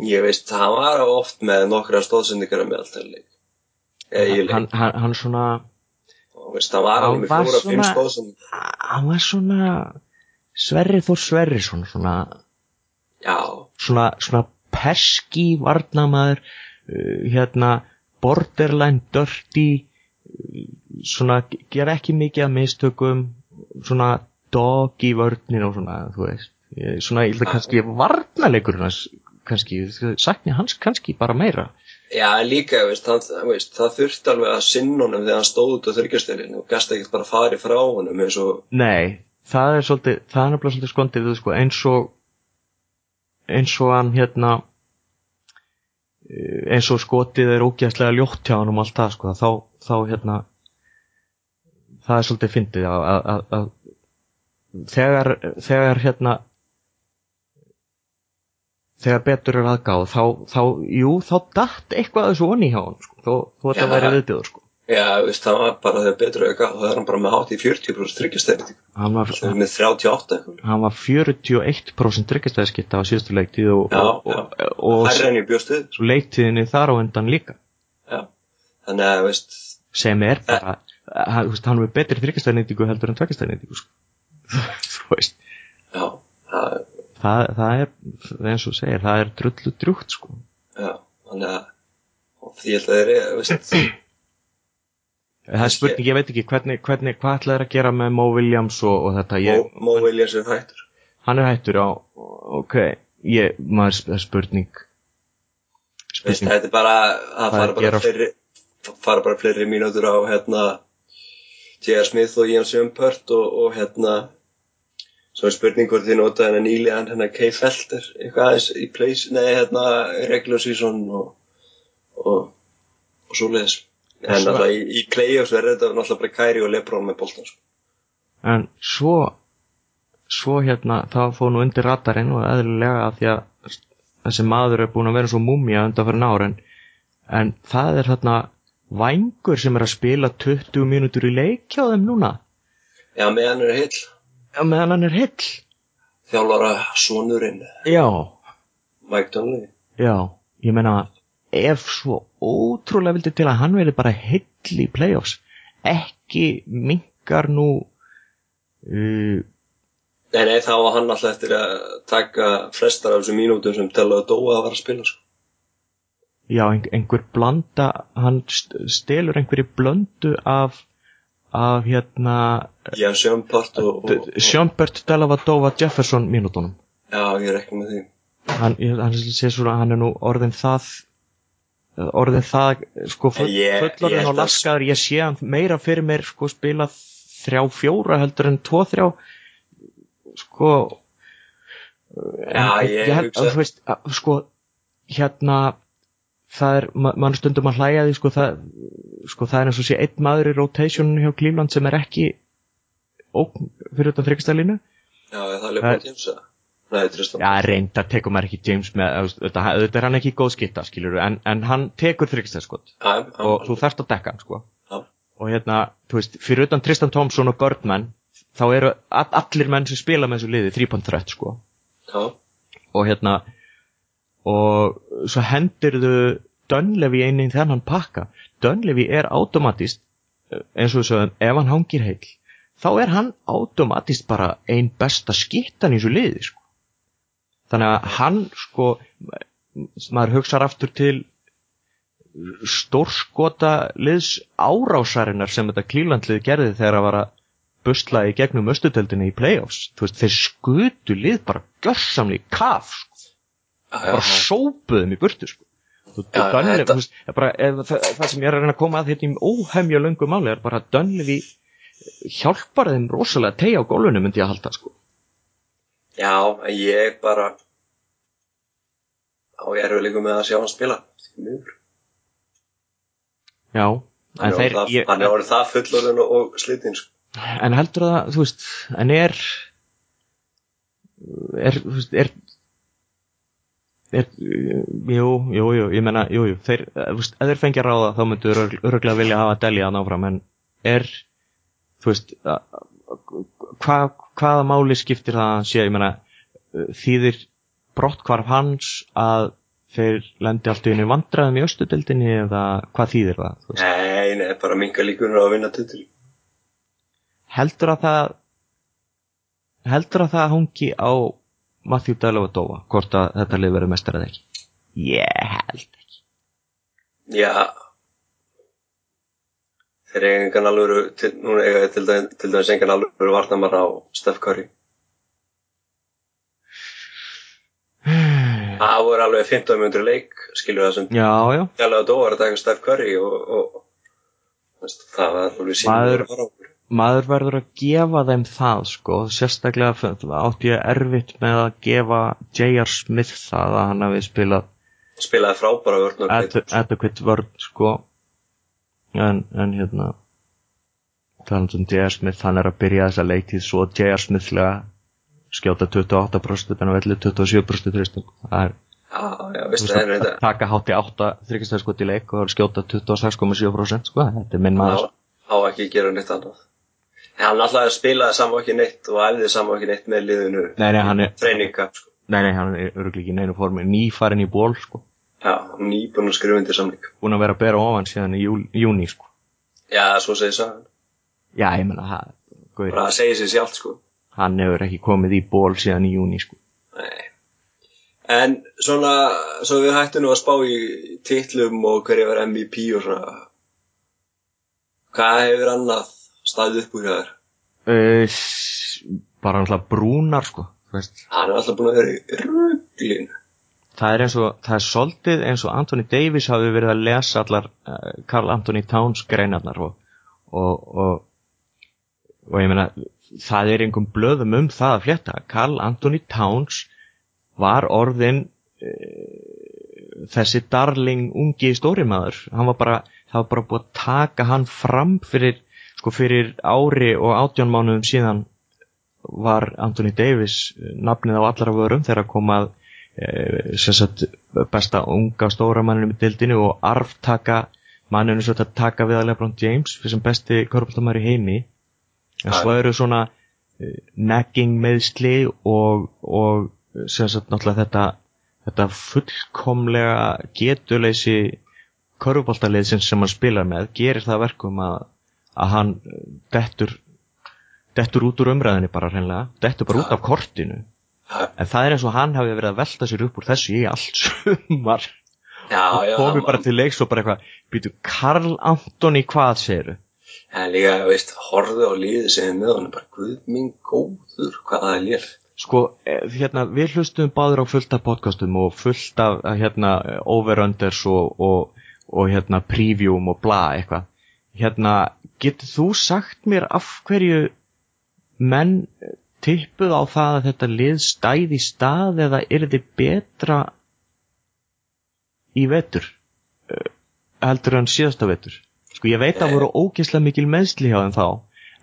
ég veist, hann var oft með nokkra stóðsendingar með alltaf hann, hann, hann svona veist, hann var alveg fjóra, fimm svona- stóðsendingar hann var svona Sverri Þór Sverri svona, já, svona, svona peski varnamaður uh, hérna borderline dirty uh, svona gera ekki mikið að mistökum svona dog í vörnir og svona þú veist. Svona ég held að kannski varnalegur kannski, sakni hans kannski bara meira Já, líka, veist, hann, veist, það þurfti alveg að sinna honum þegar hann stóð út á þryggjastelinu og gasta ekkert bara farið frá honum eins og, Nei, það er svolítið, það er nefnilega svolítið skondið sko, eins og eins og hann hérna eh, eins og skotið er ógæðslega ljótt hjá hann um allt það sko, þá, þá hérna það er svolítið fyndið að, að, að þegar, þegar hérna þegar betur er aðgáð þá, þá, jú, þá datt eitthvað þessu onni hjá hann sko, þó, þó þetta Já. væri viðbjöður sko. Já, veist, það var bara þegar betur auðvitað, þá er hann bara með hátt í 40% þryggjastelinu, hann var, er með 38 eitthvað, hann var 41% tryggastæðiskitta á síðustu leiktíð og, og, og, og, hærri en ég bjóst við, svo leiktíðinni þar á undan líka. Já, þannig að, veist, sem er bara hann, veist, hann er betri tryggastæðnýtingu heldur en tveggastæðnýtingu sko. þú veist. Já, það, það, það er, eins og segir, það er drullu drjúkt sko. já, þannig að, og því held að þeir eru, veist, það er spurning, ég veit ekki hvernig, hvernig hvað ætlaði að gera með Mo Williams og, og þetta, ég, Mo, Mo Williams er hættur, hann er hættur á ok, ég, maður það er spurning. Spurning, þetta er bara, það fara er að bara fleiri, fara bara fleiri mínútur á, hérna, J.R. Smith og Ian Sjömpört og, og hérna, svo er spurning hvort þið notaði hennar nýlega hérna Kay Felter, eitthvað aðeins í place, nei, hérna, regular season og, og, og svoleiðis. En Svo- alltaf í, í playoffs verður þetta náttúrulega bara Kæri og Lebron með boltan, sko. en svo svo hérna, það fóð nú undir radarinn og eðlilega að því að þessi maður er búin að vera svo múmja undan fyrir náren en það er þarna vængur sem er að spila 20 mínútur í leik hjá þeim núna Já, meðan er heill, Já, meðan hann er hill þjálfara sonurinn, Já, Mike Donnelly. já, ég meina ef svo ótrúlega vildi til að hann verði bara hill í playoffs ekki minkar nú uh, Nei, nei, þá var hann alltaf eftir að taka flestar af þessum mínútum sem tella að Dóa að vara að spila, sko. já, ein, einhver blanda hann st- stelur einhverju blöndu af af hérna Já, Sjömpart og, og, og Sjömbert Delavadova Jefferson mínútonum já, ég er ekki með því. hann, ég- hann sé svona hann er nú orðin það orðin það sko full, Ég- ég fullorðin held og að- laskaður. Ég sé hann meira fyrir mér sko spila þrjá fjóra heldur en tvo þrjá. Sko Já, ég held hugsa- þú veist sko hérna það er, ma mann stundum að hlæja því sko það, sko það er eins og sé einn maður í rotationinu hjá Cleveland sem er ekki ókn fyrir utan þryggstælinu Já, það er. Nei, Tristan. Já, reynda tekur maður ekki James með, auðvitað, auðvitað er hann ekki góð skitta, skilur en, en hann tekur Já, já, og þú þarft að dekka hann, sko Já. og hérna, þú veist, fyrir utan Tristan Thompson og Birdman, þá eru all, allir menn sem spila með þessu liði þrýpand þrött, sko já, og hérna og svo hendirðu Dunleavy einin þennan pakka. Dunleavy er automatist eins og við sögum, ef hann hangir heill þá er hann automatist bara ein besta skittan í þessu liði sko. þannig að hann sko maður hugsar aftur til stórskota liðs árásarinnar sem þetta klílandlið gerði þegar að var að busla í gegnum östutöldinni í playoffs. Veist, þeir skutu lið bara gjörsamli í kaf sko bara sópuðum í burtu sko. Þú- Já, Dunleavy, þetta- veist, bara, ef, það, það sem ég er að reyna að koma að þetta í óhemja löngu máli er bara að Dunleavy hjálpar þeim rosalega að tegja á gólfinu myndi ég að halda sko. Já, ég bara á ég er líka með að sjá hann spila miður. já, en þeir orðið það- ég, hann er það fullorinn og, og slitinn sko. en heldur það, þú veist en er er, er er, jú, jú, jú ég menna, jú, jú, þeir, eh, veist, ef þeir fengja ráða þá myndu öruglega vilja hafa Delhi að náfram, en er þú veist hva, hvaða máli skiptir það að sé, ég menna þýðir brottkvarf hans að þeir lendi allt í einu vandræðum í östudildinni eða hvað þýðir það? Nei, nei, bara minga líkunur á að vinna titil. heldur að það heldur að það hangi á Matthew Dellavedova hvort að þetta lið verður mestar eða ekki ég held ekki Já, þeir eiga engan alvöru, til, núna eiga þeir til, dæmis- til dæmis engan alvöru varnamar á Steph Curry. Það voru alveg 15 minnur leik, skilur það sem já, já, Tjálega Dó var að taka Steph Curry og, og veist, það var alveg síðan Maður- að fara okkur. Maður verður að gefa þeim það sko, sérstaklega átti ég erfitt með að gefa J.R. Smith það að hann hafi spilað Spilaði frábæra vörn adequate vörn sko en, en hérna talandi um J.R. Smith hann er að byrja þessa leiktíð svo J.R. Smith lega skjóta 28% en að velli 27% þristum það er Já, já, veistu, veist, það er taka hátti 8 þryggjastæðskot í leik og skjóta 26,7% sko, þetta er minn maður Á, á ekki að gera neitt annað. Hann alltaf spilaði saman ekki neitt og æfði saman ekki neitt með liðinu nei, nei, hann er, treyninga, sko. nei, nei, hann er örgulega ekki í neinu formi nýfarin í ból sko, Já, nýbúin að skrifa undir samling. búin að vera að bera ofan síðan í júl, júni sko Já, svo segir sagan. já, ég menna, það, Bara að segja sér sjálft, sko. hann hefur ekki komið í ból síðan í júni sko Nei. En svona, svo við hættum nú að spá í titlum og hverju var MVP og svona. Hvað hefur annað staðið upp úr hjá þér? uh, bara náttúrulega brúnar sko veist Hann er alltaf búin að vera í rugglinu. það er eins og, það er soldið eins og Anthony Davis hafi verið að lesa allar uh, Carl Anthony Towns greinarnar og, og, og, og ég meina það er einhverjum blöðum um það að flétta Carl Anthony Towns var orðin uh, þessi darling ungi stórimaður hann var bara, það var bara búið að taka hann fram fyrir sko fyrir ári og átján mánuðum síðan var Anthony Davis eh, nafnið á allra vörum þegar kom að e, sagt, besta unga stóra manninu með dildinu og arftaka manninu svo að taka við að Lebron James fyrir sem besti korfbaldamæri heimi. En svo eru svona e, nagging meðsli og, og sagt þetta þetta fullkomlega getuleysi korfbaldalið sem, hann spilar með gerir það að verkum að, að hann eh, dettur dettur út úr umræðinni bara hreinlega dettur bara út af kortinu. Já, en það er eins og hann hafi verið að velta sér upp úr þessu í allt sumar. Já, og já. komi hann- bara til leiks og bara eitthvað býtu Karl Antoni hvað segiru En líka, veist, horfðu á liðið sem er með honum, bara, guð minn góður, hvað það er. Lér. sko, eh, hérna, við hlustum báður á fullt af podcastum og fullt af eh, hérna, over-unders og, og, og hérna previewum og bla eitthvað hérna, getur þú sagt mér af hverju menn tippuð á það að þetta lið stæði í stað eða er þetta betra í vetur? Uh, heldur en síðasta vetur? Sko ég veit að voru ógeðslega mikil meðsli hjá þeim þá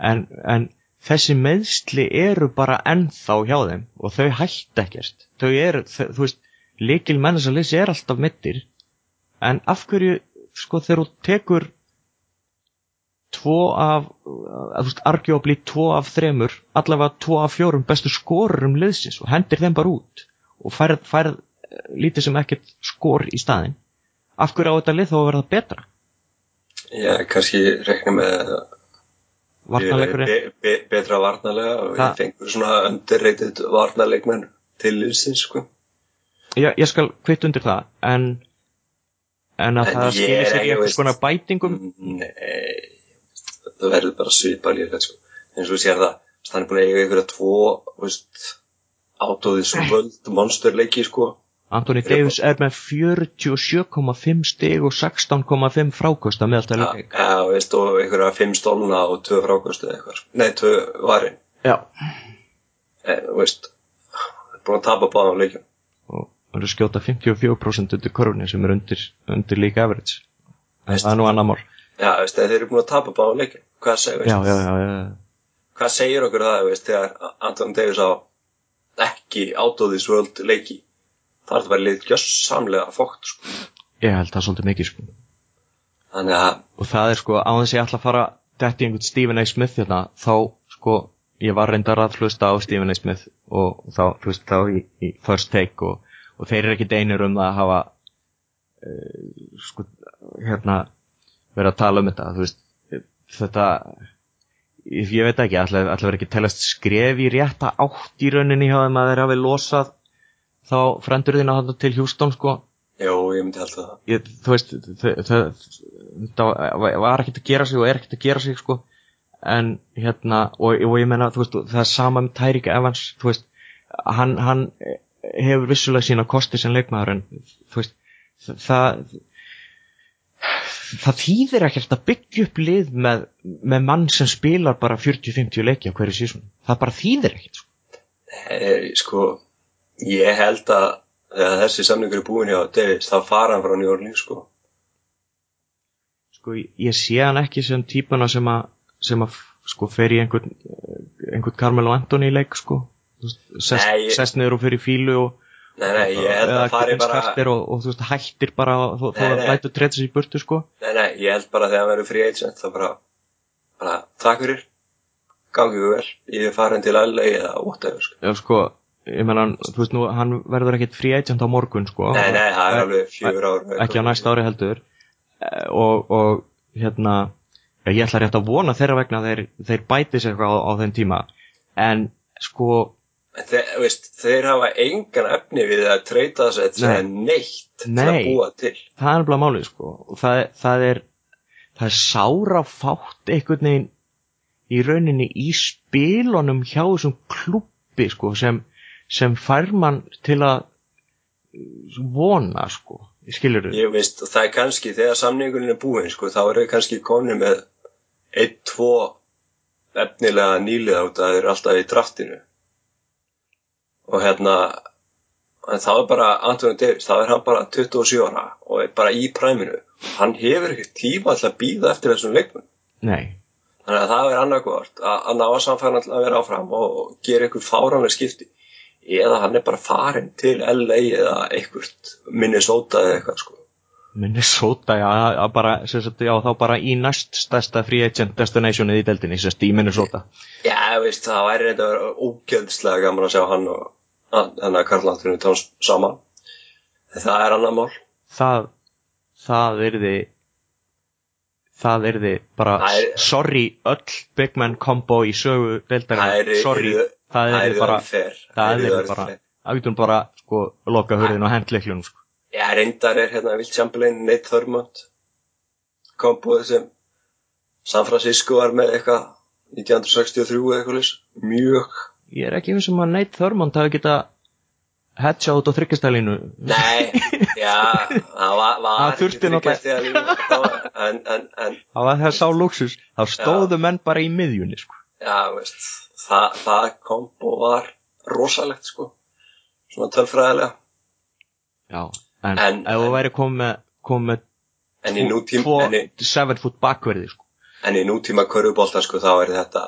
en, en þessi meðsli eru bara ennþá hjá þeim og þau hætti ekkert. Þau eru, þau, þú veist líkil mennesalins er alltaf mittir en af hverju sko þegar þú tekur tvo af að, þú veist, argjófli tvo af þremur allavega tvo af fjórum bestu skorurum liðsins og hendir þeim bara út og færð, færð lítið sem ekkert skor í staðin af hverju á þetta lið þá að verða betra? Já, kannski rekna með varnarleikurinn be, be, betra varnarlega og Það- við fengur svona underrated varnarleikmenn til liðsins sko. Já, ég skal kvitt undir það en, en að En það ég skilir sér í eitthvað skona bætingum Nei, það verður bara svipa líka sko. eins og við sér það hann er búin að eiga ykkur að tvo veist, átóðis völd monsterleiki sko. Anthony Davis er með 47,5 stig og 16,5 frákosta meðaltæli ja, ja, veist, og ykkur að fimm stólna og tvö frákostu eða eitthvað sko. nei, tvö varin. Já, eh, veist, búin að tapa báðum leikjum. Og hann er skjóta 54% undir korfunni sem er undir, undir líka average. En það er nú annar mál Já, veist, þeir eru búin að tapa báðum leikjum hvað segir, Já, já, já, hvað segir okkur það veist, þegar Anton Davis á ekki átóðis völd leiki það er það bara lið gjössamlega fókt sko. ég held það svolítið mikið sko þannig að og það er sko á þess að ég ætla að fara dætt í einhvern Stephen A. Smith hérna þá sko ég var reyndar að hlusta á Stephen A. Smith og þá, veist, þá í, í first take og, og þeir eru ekki einir um að hafa uh, sko hérna verið að tala um þetta veist, þetta ég, veit ekki, ætla verið ekki að telast skref í rétta átt í rauninni hjá þeim að þeir hafi losað þá frendur þín að til Houston sko Jó, ég myndi halda það. ég, þú veist það var ekkert að gera sig og er ekkert að gera sig sko en hérna og, og ég meina þú veist það er sama með Tyreek Evans þú veist hann, hann hefur vissulega sína kosti sem leikmaður en þú veist það það þýðir ekkert að byggja upp lið með, með mann sem spilar bara 40-50 leiki á hverju sísón það bara þýðir ekkert sko. Eh, sko, ég held að þessi samningur er búin hjá Davis, þá fara hann frá New Orleans, sko. sko ég sé hann ekki sem típuna sem að sem að sko fer í einhvern einhvern Carmelo Anthony leik sko sest, Nei, ég- sest niður og fyrir fílu og Nei, nei, ég held að fari bara, og, og þú veist hættir bara og nei. lætur treyta sér í burtu sko nei, nei, ég held bara þegar hann verður free agent, þá bara, bara, takk fyrir, gangið vel, ég er farin til LA eða whatever, sko. já sko ég meina hann, þú veist nú hann verður ekkit free agent á morgun sko Nei, nei, það er alveg fjögur ár. ekki á næsta ári heldur og, og hérna ég ætla rétt að vona þeirra vegna þeir, þeir bæti sér eitthvað á, á þeim tíma en sko Þeir, veist, þeir hafa engan efni við að treyta þess að Nei. neitt til Nei. að búa til. það er bara málið sko það, það er það er sára fátt einhvern veginn í rauninni í spilunum hjá þessum klubbi sko sem, sem fær mann til að uh, vona sko skilur Ég veist, það er kannski þegar samningurinn er búinn, sko, þá eru kannski konni með einn, tvo efnilega nýliða út að þeir eru alltaf í draftinu. Og hérna, en þá er bara Anthony Davis, þá er hann bara 27 ára og er bara í præminu. Hann hefur ekki tíma til að býða eftir þessum leikmun. nei, Þannig að það er annarkvort að, að ná að samfæðan að vera áfram og gera einhver fáranlega skipti. Eða hann er bara farin til LA eða einhvert Minnesota eða eitthvað, sko. Minnesota, já, já, bara, sagt, já, þá bara í næst stærsta free agent destinationið í deldinni, sem sagt, í Minnesota. Já, veist, það væri reynda að vera ógjöldslega gaman að sjá hann og hann að Karl Anthony Towns saman. En það er annar mál. Það, það yrði, það yrði bara, Það er- sorry, öll Big Man combo í sögu Það deildarinnar, er, sorry, það það yrði er bara, það orðið bara, við bara, sko, loka hurðin og hendleiklunum, sko. Já, reyndar er hérna Will Chamberlain, Nate Thurmond komboðið sem San Francisco var með eitthvað 1963 eða eitthvað. Mjög. Ég er ekki eins og að Nate Thurmond hafi geta headshot á þryggjastælinu. Nei, Já, það var, var ekki það var- en, en, en það var það sá luxus þá stóðu menn bara í miðjunni sko. já, veist, það, það kombo var rosalegt sko svona tölfræðilega já, en, En- ef þú væri komið með, kom með en í nútíma, tvo en í, 7 foot bakverði sko. en í nútíma körfubolta sko þá er þetta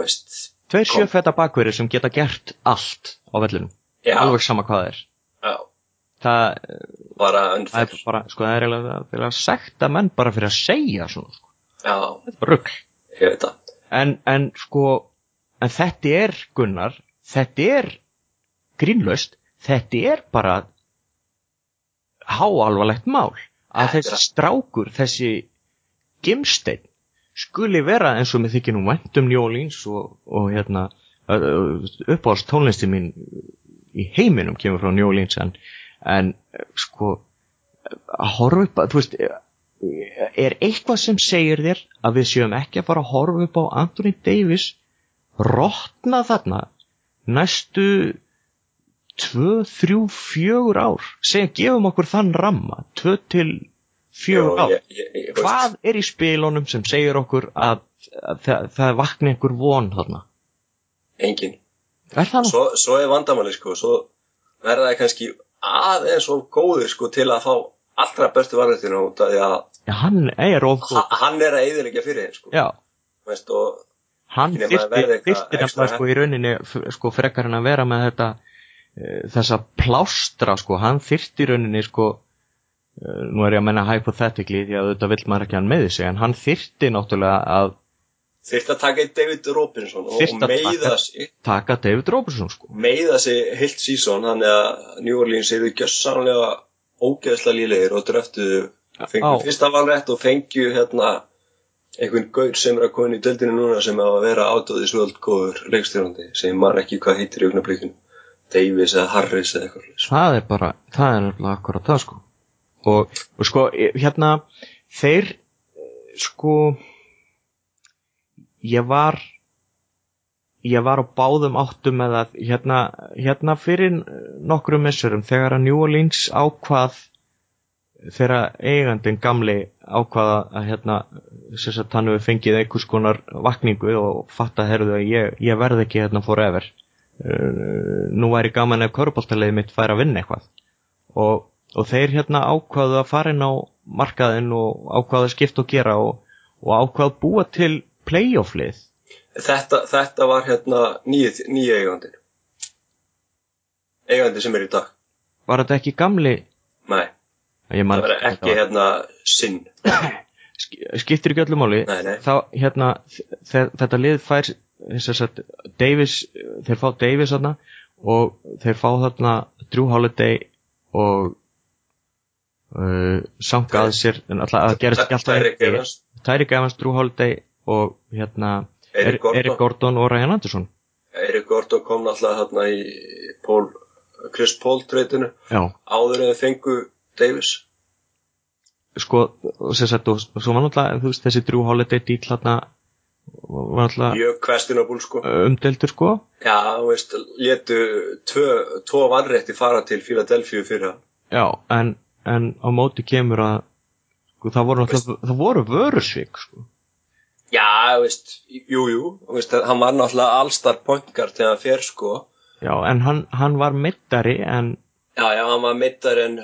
veist, tveir sjöfæta bakverði sem geta gert allt á vellinum, já, alveg sama hvað það er. Já, það, bara það er bara, sko, það er eiginlega fyrir að sekta menn bara fyrir að segja svona, sko. já, þetta er bara rugl. Ég veit það. En, en sko en þetta er Gunnar þetta er grínlaust þetta er bara háalvarlegt mál að þessi strákur þessi gimsteinn skuli vera eins og með þykir nú væntum New Orleans og, og hérna uppáhalds tónlisti mín í heiminum kemur frá New Orleans en, en sko að horfa upp að, þú veist er eitthvað sem segir þér að við séum ekki að fara að horfa upp á Anthony Davis rotna þarna næstu 2, 3, 4 ár? Segjum, gefum okkur þann ramma 2 til 4 Jú, ár. ég, ég, ég, hvað er í spilunum sem segir okkur að, að það, það vakna einhver von þarna? Engin. Svo, svo er vandamáli sko. Svo verða það kannski aðeins og góður sko til að fá allra bestu varðrættina út af því að Já, hann er hann er að eyðilegja fyrir þeim sko. Já, veist, og hann nefnilega sko í rauninni sko frekar en að vera með þetta uh, þessa plástra sko. Hann þyrfti í rauninni sko nú er ég að menna hypothetically því að þetta vill maður ekki hann með sig en hann þyrfti náttúrulega að þyrfti að taka David Robinson og, meiða taka- sig. taka David Robertson sko. Meiða sig heilt sísón hann að New Orleans eru gjössanlega ógeðslega lílegir og dreftu fengju Á. fyrsta valrætt og fengju hérna einhvern gaur sem er að koma inn í döldinu núna sem að vera átóðis völdgóður leikstjórnandi sem man ekki hvað heitir í augnablikinu. Davis eða Harris eða eitthvað það er bara, það er nefnilega akkurat það sko og, og sko e- hérna þeir eh, sko ég var ég var á báðum áttum með að hérna, hérna fyrir nokkrum missurum þegar að New Orleans ákvað þegar eigandinn gamli ákvaða að hérna sagt hann hefur fengið einhvers konar vakningu og fatta herðu að ég, ég verð ekki hérna forever. Uh, nú væri gaman ef köruboltaleið mitt fær að vinna eitthvað. Og, og þeir hérna ákvaðu að fara inn á markaðinn og ákvaðu að skipta og gera og, og ákvaðu að búa til playoff lið þetta, þetta var hérna nýja nýja eigandinn. Eigandi sem er í dag. Var þetta ekki gamli? Nei, það var ekki hérna sinn. Sk- skiptir ekki öllu máli. Nei, nei. þá hérna þe- þetta lið fær að Davis, þeir fá Davis þarna og þeir fá þarna Drew Holiday og uh, samt að sér en alltaf að gerist ekki alltaf Tyreek Evans, Drew Holiday og hérna Eric Gordon. Eric Gordon og Ryan Anderson. Eric Gordon kom náttúrulega hérna í Paul, Chris Paul treytinu. Áður þau fengu Davis. Sko sagt, og, svo var þú veist, þessi Drew Holiday dýl hérna mjög questionable sko. Umdeldur sko. Já, þú veist, létu tvö, tvo vannrétti fara til Philadelphia fyrir hann Já, en, en á móti kemur að sko, það voru voru vörusvik sko. já, veist, jú, jú veist, hann var náttúrulega allstar pointguard þegar hann fer sko Já, en hann, hann var mittari en já, já, hann var mittar en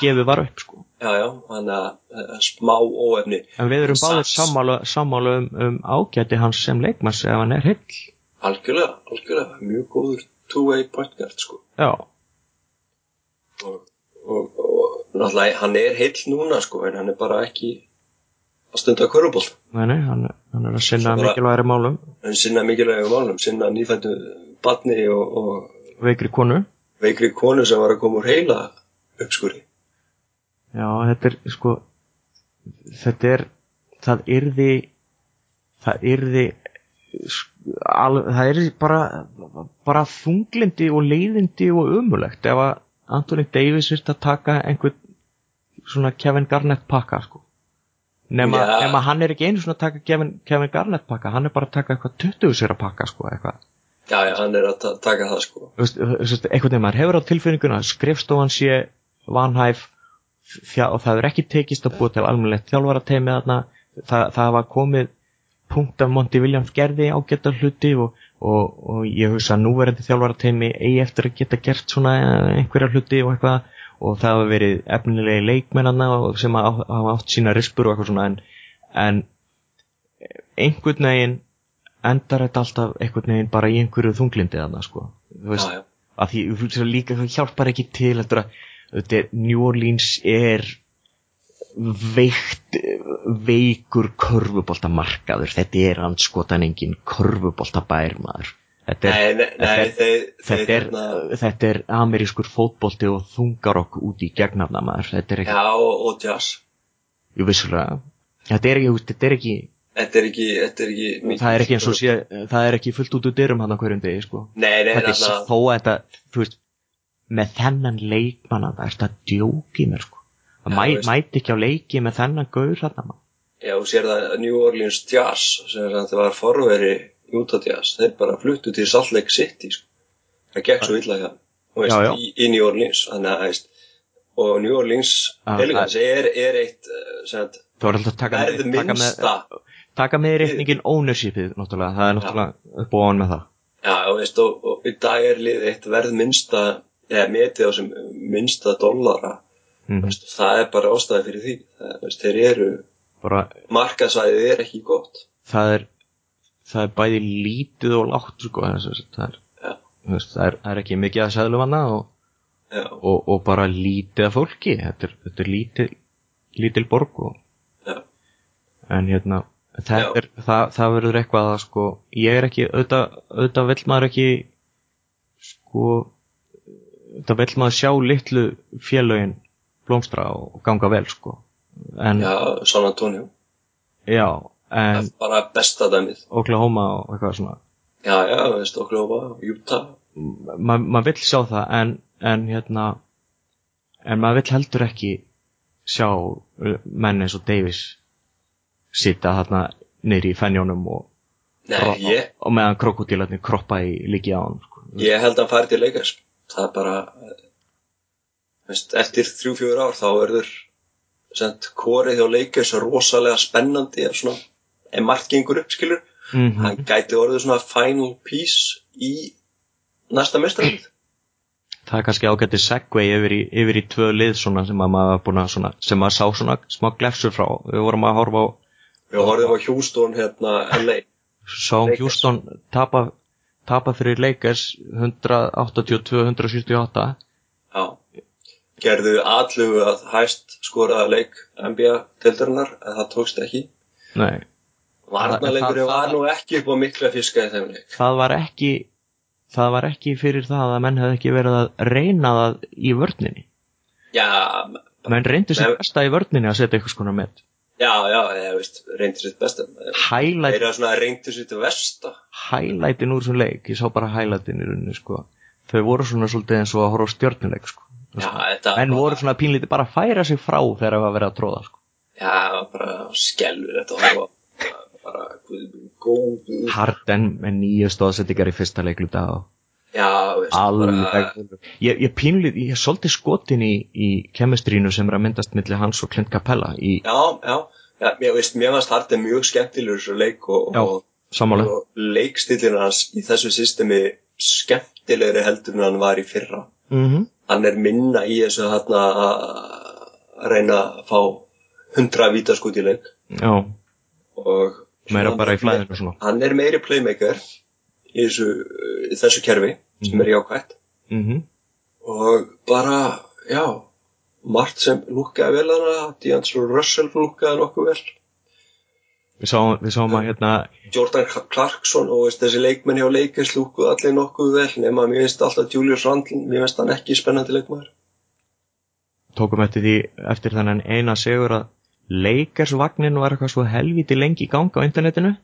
gefið var upp sko. já, já, hann er uh, smá óefni En við erum Sats. sammála, sammála um, um ágæti hans sem leikmanns ef hann er heill. algjörlega, algjörlega, mjög góður two-way pointguard sko Já, og, og náttúrulega hann er heill núna sko en hann er bara ekki að stunda nei, hann, hann er að sinna mikilvægri málum, hann sinna mikilvægum málum, sinna nýfættu batni og, og veikri konu. veikri konu sem var að koma úr heila uppskuri Já, þetta er sko, þetta er, það yrði, það yrði, al, það yrði bara, bara þunglindi og leiðindi og umulegt ef að Anthony Davis virt að taka einhvern svona Kevin Garnett pakka sko. Nema, Já. nema hann er ekki einu svona að taka Kevin, Kevin Garnett pakka, hann er bara að taka eitthvað 20 sér að pakka sko, eitthvað. já, já, hann er að ta taka það sko einhvern veginn maður hefur á tilfinninguna skrifstofan sé vanhæf og það er ekki tekist að búa til almennilegt þjálfarateimi þarna það, það var komið punkt af Monty Williams gerði ágæta hluti og, og, og ég hugsa að núverandi þjálfarateimi eigi eftir að geta gert svona einhverja hluti og eitthvað og það hafa verið efnilegi leikmennana sem hafa átt sína rispur og eitthvað svona en, en einhvern veginn endar þetta alltaf einhvern veginn bara í einhverju þunglindi þarna sko. Þú veist, Já, já. að því þú líka það hjálpar ekki til heldur að þetta New Orleans er veikt veikur körfuboltamarkaður. Þetta er anskotan engin körfuboltabær maður þetta er, Nei, nei, þetta þeir, þetta þeir, er, hérna, þetta er amerískur fótbolti og þungar okkur út í gegnafna maður. Þetta er ekki, já, og, og jazz. jú vissulega. Þetta er ekki, þetta er ekki Þetta er ekki, þetta er ekki það er ekki eins og sé, það er ekki fullt út úr dyrum hann á hverjum degi sko. Nei, nei, þetta er þó að þetta, þú veist með þennan leikmann það er þetta djóki mér sko? Það Já, mæ, mæti ekki á leiki með þennan gaur þarna maður. Já, og sér það New Orleans Jazz, sem sagt var forveri Utah Jazz, þeir bara fluttu til Salt Lake City, sko. Það gekk svo illa þú veist, Já, já. Í, í New Orleans, að, veist, og New Orleans Pelicans er, er eitt, sem sagt, taka með, taka minnsta, með, taka með í reikningin ownershipið náttúrulega, það er náttúrulega og án með það. Já, og veist, og, og í dag er eitt verð minnsta, eða metið á sem minnsta dollara, mm veist, það er bara ástæði fyrir því, það, veist, þeir eru, bara, markasvæðið er ekki gott, það er það er bæði lítið og látt sko, það er, það er, Já. það er, ekki mikið að seglu hana og, já, og, og bara lítið af fólki. Þetta er, þetta er lítil, lítil borg og, já, en hérna það, Já. er, það, það verður eitthvað að sko, ég er ekki, auðvitað, auðvitað vill maður ekki sko auðvitað vill maður sjá litlu félögin blómstra og ganga vel sko. En já, já, San Antonio, en það er bara besta dæmið, Oklahoma og eitthvað svona. Já, já, veist, Oklahoma, Utah, ma- maður vill sjá það en, en hérna en maður vill heldur ekki sjá uh, menn eins og Davis sita þarna niður í fennjónum og, nei, ég, og meðan krokodílarnir kroppa í líki á hann sko. Ég held að hann fari til leikars það er bara eh, veist, eftir þrjú, fjögur ár þá verður korið hjá leikars rosalega spennandi svona, ef margt gengur upp skilur, mm hann gæti orðið svona final piece í næsta mestrarlið það er kannski ágætti segway yfir í, yfir í tvö lið svona sem að maður búin að svona, sem maður sá svona smá glefsur frá. Við vorum að horfa á við horfum á Houston hérna LA sáum. Houston tapa, tapa fyrir Lakers 182-178 já, gerðu allugu að hæst skoraða leik NBA tildarinnar en það tókst ekki. Nei varnarleikurinn Það- það- var nú ekki upp á mikla fiska í þeim leik það var ekki það var ekki fyrir það að menn hefði ekki verið að reyna það í vörninni já, menn reyndu sér Nei. besta í vörninni að setja eitthvað skona með já, já, ég veist reyndir sitt besta highlight, Þeir eru svona reyndu sitt versta. highlightin úr þessum leik ég sá bara highlightin í rauninni sko. þau voru svona svolítið eins og að horfa á stjörnuleik sko. Já, þetta menn voru svona pínlítið bara að færa sig frá þegar það var verið að tróða sko. Já, bara skelfur þetta var bara guð minn góður. Harden með nýju stóðsettingar í fyrsta leikluta Já, veist, alveg bara, ég, ég pínlítið, ég svolítið skotin í, í kemistrínu sem er að myndast milli hans og Clint Capella í já, já, já, mér veist, mér fannst Harden mjög skemmtilegur svo leik og, Já, og, og leikstillin hans í þessu systemi skemmtilegri heldur en hann var í fyrra. mm Hann er minna í þessu hann að reyna að fá hundra vítaskút í leik. Já, og meira bara í flæðinu svona. hann er meiri playmaker í þessu, í þessu kerfi sem er jákvætt. Mm og bara, já margt sem lúkkaði vel hana D'Angelo Russell lúkkaði nokkuð vel. Við sáum, við sáum að hérna Jordan Clarkson og veist, þessi leikmenn hjá leikers lúkkuði allir nokkuð vel nema mér finnst alltaf Julius Randle mér finnst hann ekki spennandi leikmaður. Tókum eftir því eftir þennan eina segur að leikersvagnin var eitthvað svo helviti lengi í ganga á internetinu.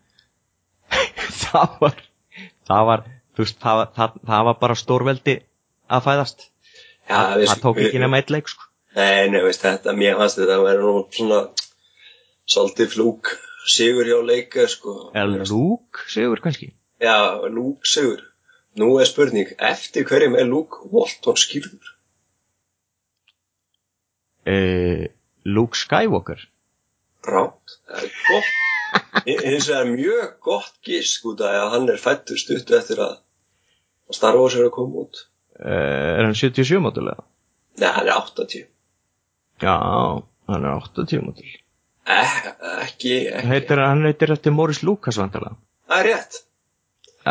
Það var það var, veist, það, það, það var bara stórveldi að fæðast. Já, það, veist, það tók ekki nema eitt leik sko. nei, nei, veist þetta, mér fannst þetta að vera svona svolítið flúk sigur hjá leikers sko. eða lúk segur kannski? Já, lúk sigur. Nú er spurning, eftir hverjum er lúk Walton skýrður uh, Luke Skywalker Rátt, það er gott. Hins vegar mjög gott gísk út af að hann er fættur stuttu eftir að Star Wars er að koma út. Uh, Er hann 77 mótulega? Nei, hann er 80 Já, hann er 80 mótul eh, Ekki, ekki. Heitir, Hann heitir eftir Morris Lucas vantarlega Það er rétt.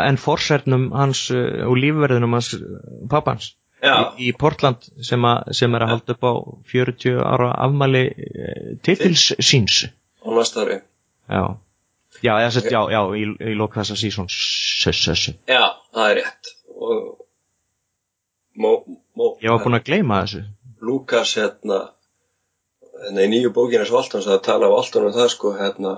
En forsernum hans uh, og lífverðinum hans uh, pappans í, í Portland sem, a, sem er að halda upp á 40 ára afmæli uh, titils síns. Á næsta ári. Já, já, sett, já, já, í, í lók þessa sísón Sessu Já, það er rétt. Og Mó, mó, Ég var búinn að gleyma þessu. Lukas hérna, í nýju bókinu Svaltons að tala á Alton um það sko hérna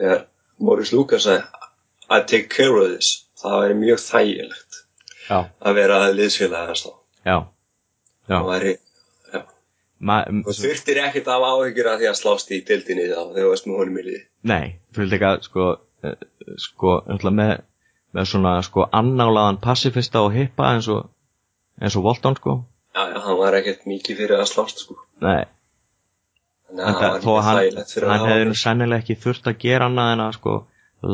þegar Morris Lukas sagði I take care of this. Það væri mjög þægilegt Já, að vera að liðsfélaga hans þá. Já, já. Það væri, Ma, þú þurftir ekkert af áhyggjur af því að slást í dildinni þá þegar þú varst með honum í liði. Nei, þú vil ekki að sko, eh, sko, með, með svona sko annálaðan passifista og hippa eins og, eins og Volton sko. já, já, hann var ekkert mikið fyrir að slást sko. Nei, þannig en að það, þó að hann, hann að hefði nú sennilega ekki þurft að gera annað en að sko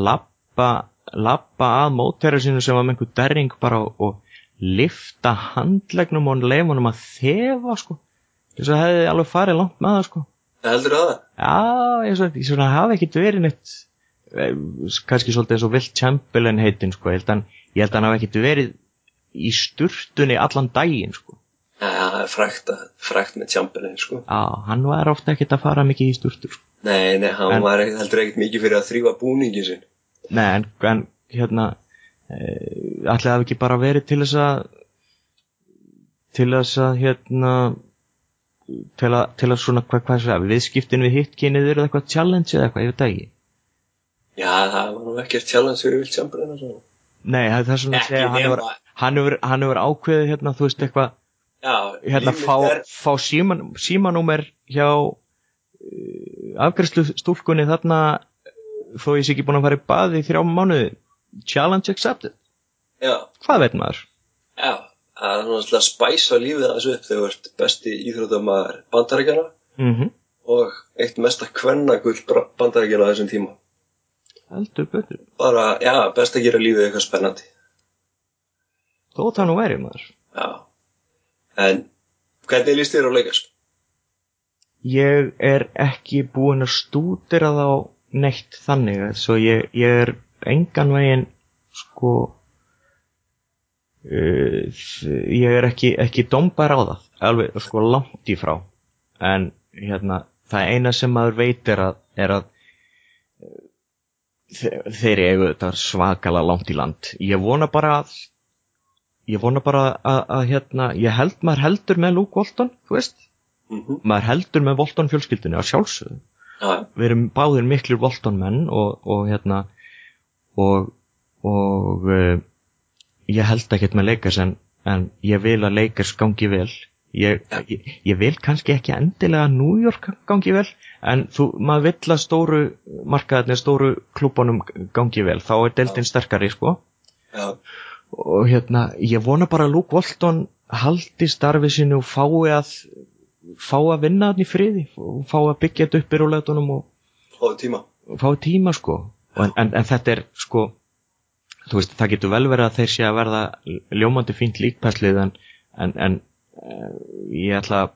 lappa, lappa að mótæra sínu sem var með einhver derring bara og, lifta handlegnum og leifunum að þefa sko. Þess að hefði alveg farið langt með það sko. heldur það? Já, ég svo, svona hafi ekkit verið neitt eh, kannski svolítið eins og Will Chamberlain heitin sko, ég held, að hann hafi ekkit verið í sturtunni allan daginn sko. Já, það er frækt, að, frækt með Chamberlain sko Já, hann var ofta ekkit að fara mikið í sturtur sko. Nei, nei, hann En- var ekkert, heldur ekkert mikið fyrir að þrýfa búningin sinn. Nei, en, en hérna e, ætli það ekki bara verið til þess að til þess að hérna til að, til að svona hvað, hvað segja, viðskiptin við hitt kynið eru eitthvað challenge eða eitthvað, ég veit ekki Já, það var nú ekkert challenge Will Chamberlain og svona. Nei, það er svona að segja nema- hann, hefur, hann hefur ákveðið hérna, þú veist eitthvað hérna fá, er, fá síman, símanúmer hjá uh, afgræslu stúlkunni þarna þó ég sé ekki búin að fara í baði í þrjá mánuði challenge accepted, já, hvað veit maður? já, það er að spæsa lífið aðeins upp þegar þú ert besti íþrótamaður bandarækjana Mm og eitt mesta kvennagull bandarækjana þessum tíma. heldur betur Bara, já, best að gera lífið eitthvað spennandi. þó það nú væri maður Já. En, hvernig líst þér á leikast? ég er ekki búin að stúdira þá neitt þannig svo ég, ég er engan veginn sko uh, ég er ekki, ekki dombar á það alveg sko langt í frá. En hérna það eina sem maður veit er að, er að uh, þe- þeir þetta svakala langt í land. Ég vona bara að ég vona bara að, að hérna ég held maður heldur með Luke Walton þú veist? Mm maður heldur með Volton fjölskyldunni að sjálfsögðu Já, við erum báðir miklir Volton menn og, og hérna og, og uh, ég held ekkert með leikars en, en ég vil að leikars gangi vel. Ég, ég, ég vil kannski ekki endilega að New York gangi vel en þú, maður vill að stóru markaðarnir, stóru klúbunum gangi vel, þá er deildin sterkari sko. Já, og hérna, ég vona bara að Luke Walton haldi starfi sinu og fái að fá að vinna hann í friði og fá að byggja þetta upp í rúleitunum og, fáðu tíma. og fá tíma sko. En, en, en þetta er sko þú veist, það getur vel verið að þeir sé að verða ljómandi fínt líkpæslið en, en, en uh, ég ætla að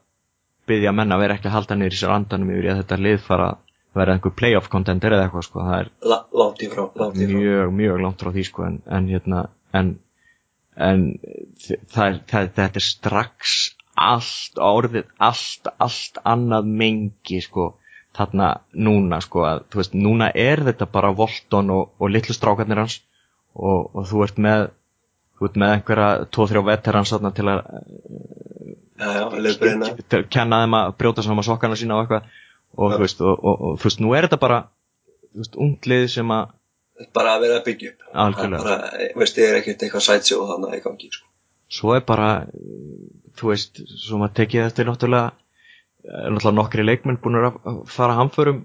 byggja menn að vera ekki að halda í sér andanum yfir að þetta lið fara að vera einhver playoff contender eða eitthvað sko, það er La, langt frá, langt mjög, mjög langt frá því sko en, en hérna en, en það það, þetta er strax allt orðið allt, allt annað mengi sko þarna núna sko að þú veist, núna er þetta bara Volton og, og litlu strákarnir hans og, og þú ert með þú ert með einhverja tvo-þrjá veterans þarna til að leifbreyna. til að kenna þeim að brjóta saman sokkana sína og eitthvað og, veist, og, og, og þú veist, nú er þetta bara þú veist, unglið sem að Bara að vera að byggja upp. Veist, ég er ekkert eitthvað sætsjóð þannig í gangi, sko. Svo er bara þú veist, svo maður tekið eftir náttúrulega eh, náttúrulega nokkri leikmenn búin að fara hamförum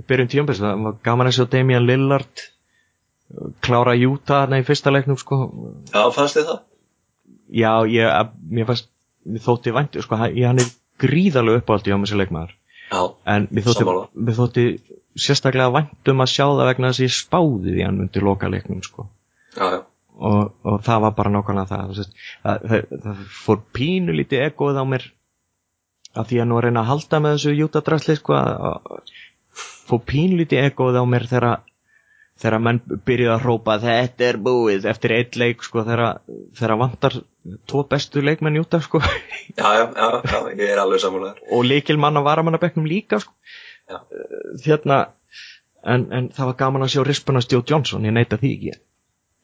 í byrjun tíumbils, það var gaman að sjá Damian Lillard uh, klára Utah þarna í fyrsta leiknum sko Já, fannst þið það? já, ég, að- mér fannst mér þótti vænt, sko, hann- ég hann er gríðarlega uppáldi á þessi leikmaður Já, en mér þótti, mér þótti sérstaklega væntum að sjá það vegna þess að ég spáði því hann myndi loka leiknum sko. já, já. Og, og það var bara nákvæmlega það það, það, það fór pínu lítið egoð á mér að því að nú að reyna að halda með þessu jútadrasli sko, að, að, fór pínu lítið egoð á mér þegar þegar menn byrjuði að hrópa þetta er búið eftir eitt leik sko, þegar, vantar tvo bestu leikmenn júta sko. Já, já, já, já, ég er alveg sammálaður. og líkil mann að varamannabeknum líka sko. Já. hérna en, en það var gaman að sjá rispuna Stjó Johnson, ég neita því ekki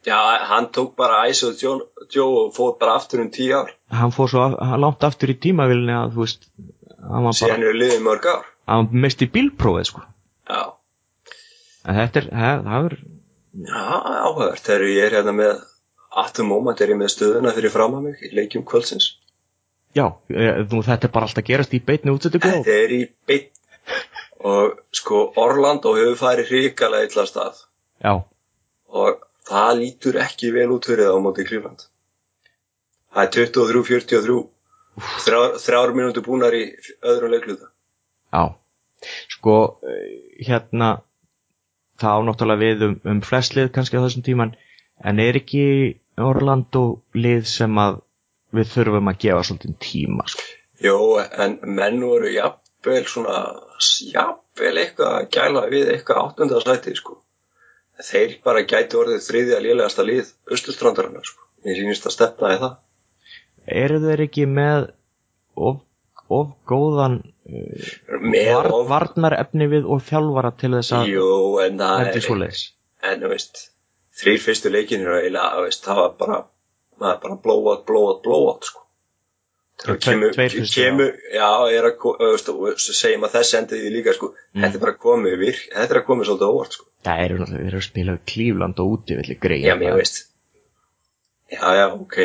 Já, hann tók bara Ice og Joe og fór bara aftur um tíu ár. hann fór svo af, hann langt aftur í tímavilni að þú veist hann var bara, Síðan eru liðið mörg ár. hann misti bílprófið sko Já, en þetta er, það, er já, áhugavert. Þegar ég er hérna með Atom Moment er ég með stöðuna fyrir fram að mig í leikjum kvöldsins. já, e, þú, þetta er bara alltaf gerast í beinni útsötu góð Þetta er í beitt og sko Orlando hefur farið hrikalega illa af stað já, og það lítur ekki vel út fyrir það á móti Cleveland. Það er 23-43 þrjár, þrjár mínútur búnar í öðrum leikluta. já sko, e, hérna það ánáttúrulega við um, um flestlið kannski á þessum tíman en er ekki Orlando lið sem að við þurfum að gefa svolítið tíma sko. Jó, en menn voru jafnvel svona, jafnvel eitthvað að gæla við eitthvað áttundasæti, sko. Þeir bara gæti orðið þriðja lélegasta lið austurstrandarinnar, sko. Mér sýnist að stefna í það. eru þeir ekki með of, of góðan uh, var, of, varnar efni við og þjálfara til þess að jú, en það verði er, svoleiðis en þú veist, þrýr fyrstu eiginlega, þú veist, það var bara, blowout, blowout, blowout, sko. Kemur, tveir kemur, já, er að, segjum að þess endið því líka, sko, Mm. þetta er bara komið virk, þetta er að komið svolítið óvart, sko. það eru náttúrulega, þeir eru að spila Klífland og úti villi greið Já, mér veist. Já, já, ok.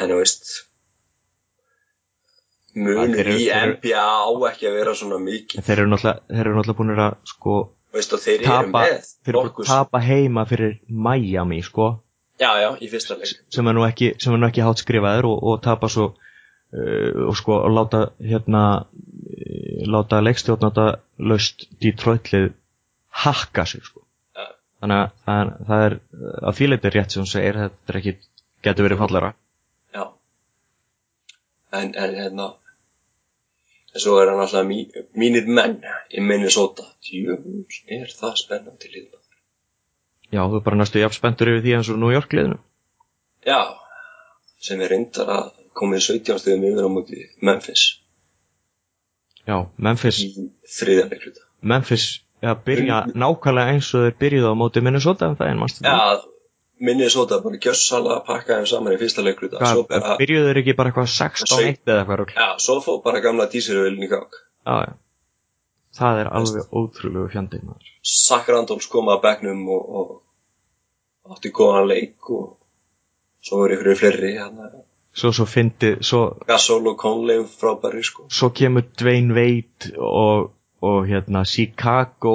En þú veist Munur í NBA á ekki að vera svona mikið. Þeir eru náttúrulega, þeir eru náttúrulega búin að sko Veist og þeir eru tapa, tapa heima fyrir Miami sko. Já, já, í fyrsta leik. Sem er nú ekki, sem er nú ekki hátt skrifaður og, og tapa svo og sko og láta hérna uh, láta leikstjórnata laust Detroitlið hakka sig sko. Já. þannig að það er, það er uh, að því leiti rétt sem hún segir þetta er ekki, getur verið fallara Já. En, en hérna En svo er hann alltaf mí, mínir menn í Minnesota. Jú, er það spennandi liðna já, þú er bara næstu jafn spenntur yfir því eins og New York liðinu. Já, sem er reyndar að komið 17 stöðum yfir á móti Memphis. Já, Memphis, í þriðja leikluta. Memphis ja, byrja nákvæmlega eins og þeir byrjuðu á móti Minnesota um það en mannstu Já, Minnesota bara gjössalega að pakka þeim saman í fyrsta svo Hvað, bara, byrjuðu þeir ekki bara eitthvað 16-1 eða eitthvað rugl? Já, svo fór bara gamla dísiröðilin í gang. Já, já. Það er alveg ótrúlegu fjandinn maður. Sack Randolph kom að bekknum og, og átti góðan leik og svo voru ykkur fleiri hérna, Svo svo fyndi, svo, Gasol og Conley frábæri sko svo kemur Dwayne Wade og, og hérna Chicago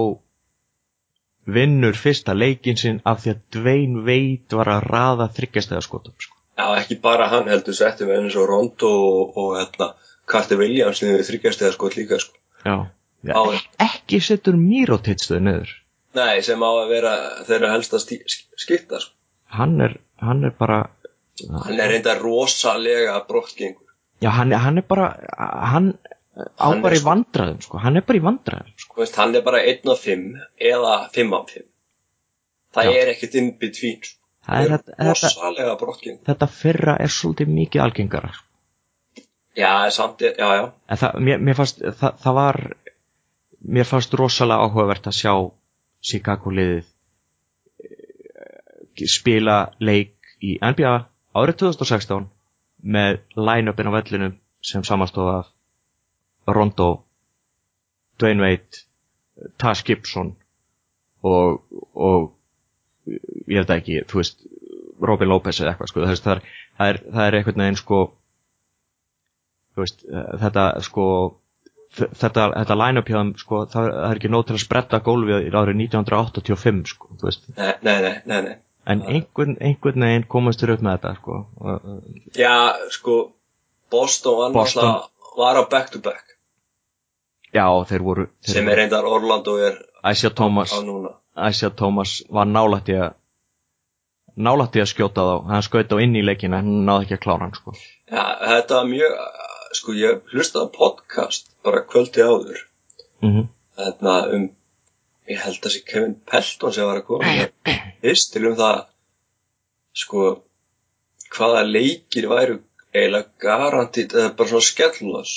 vinnur fyrsta leikin sinn af því að Dwayne Wade var að raða þryggjastega skotum sko. Já, ekki bara hann heldur settum við eins og Rondo og, og hérna, Carter Williams niður þryggjastega skot líka sko Já. Já, Já. ekki setur Mirotidstöðu niður. Nei, sem á að vera þeirra helsta skipta sko Hann er, hann er bara, Hann er reynda rosalega brottgengur já hann, er- hann er bara, hann á Hann er bara í sko- vandræðum sko. Hann er bara í vandræðum sko. Þú veist, hann er bara 1 af 5 eða 5 af 5 það Já. er ekkert in between sko. Það er þetta, þetta, rosalega brottgengur þetta fyrra er svolítið mikið algengara. já, samt, er- já, já, En það, mér, mér fannst, það, það var, mér fannst rosalega áhugavert að sjá Chicago liðið eh, spila leik í NBA árið 2016 með line-upin á vellinum sem samastóða af Rondo, Dwayne Wade, Tash Gibson og, og ég veit ekki, þú veist, Robin Lopez eða eitthvað, sko, það er, það er, er einhvern veginn, sko, veist, þetta, sko, þetta, þetta line-up hjá þeim, sko, það, það er ekki nóg til að spretta gólfið í árið 1985, sko, þú veist, nei, nei, nei, nei. En einhvern, einhvern veginn komast þér upp með þetta, sko, já, sko Boston var náttúrulega var á back to back. Já, þeir voru þeir sem er reyndar Orlando er Æsja Thomas Thomas var nálægt í að nálægt í að skjóta þá. Hann skaut á inn í leikina en hann náði ekki að klára hann sko. Já, þetta var mjög sko ég hlustaði podcast bara kvöldi áður. Mm þarna um ég held að sé Kevin Pelton sem var að koma. Með fyrst til um það sko hvaða leikir væru eiginlega garantít eða bara svona skellunars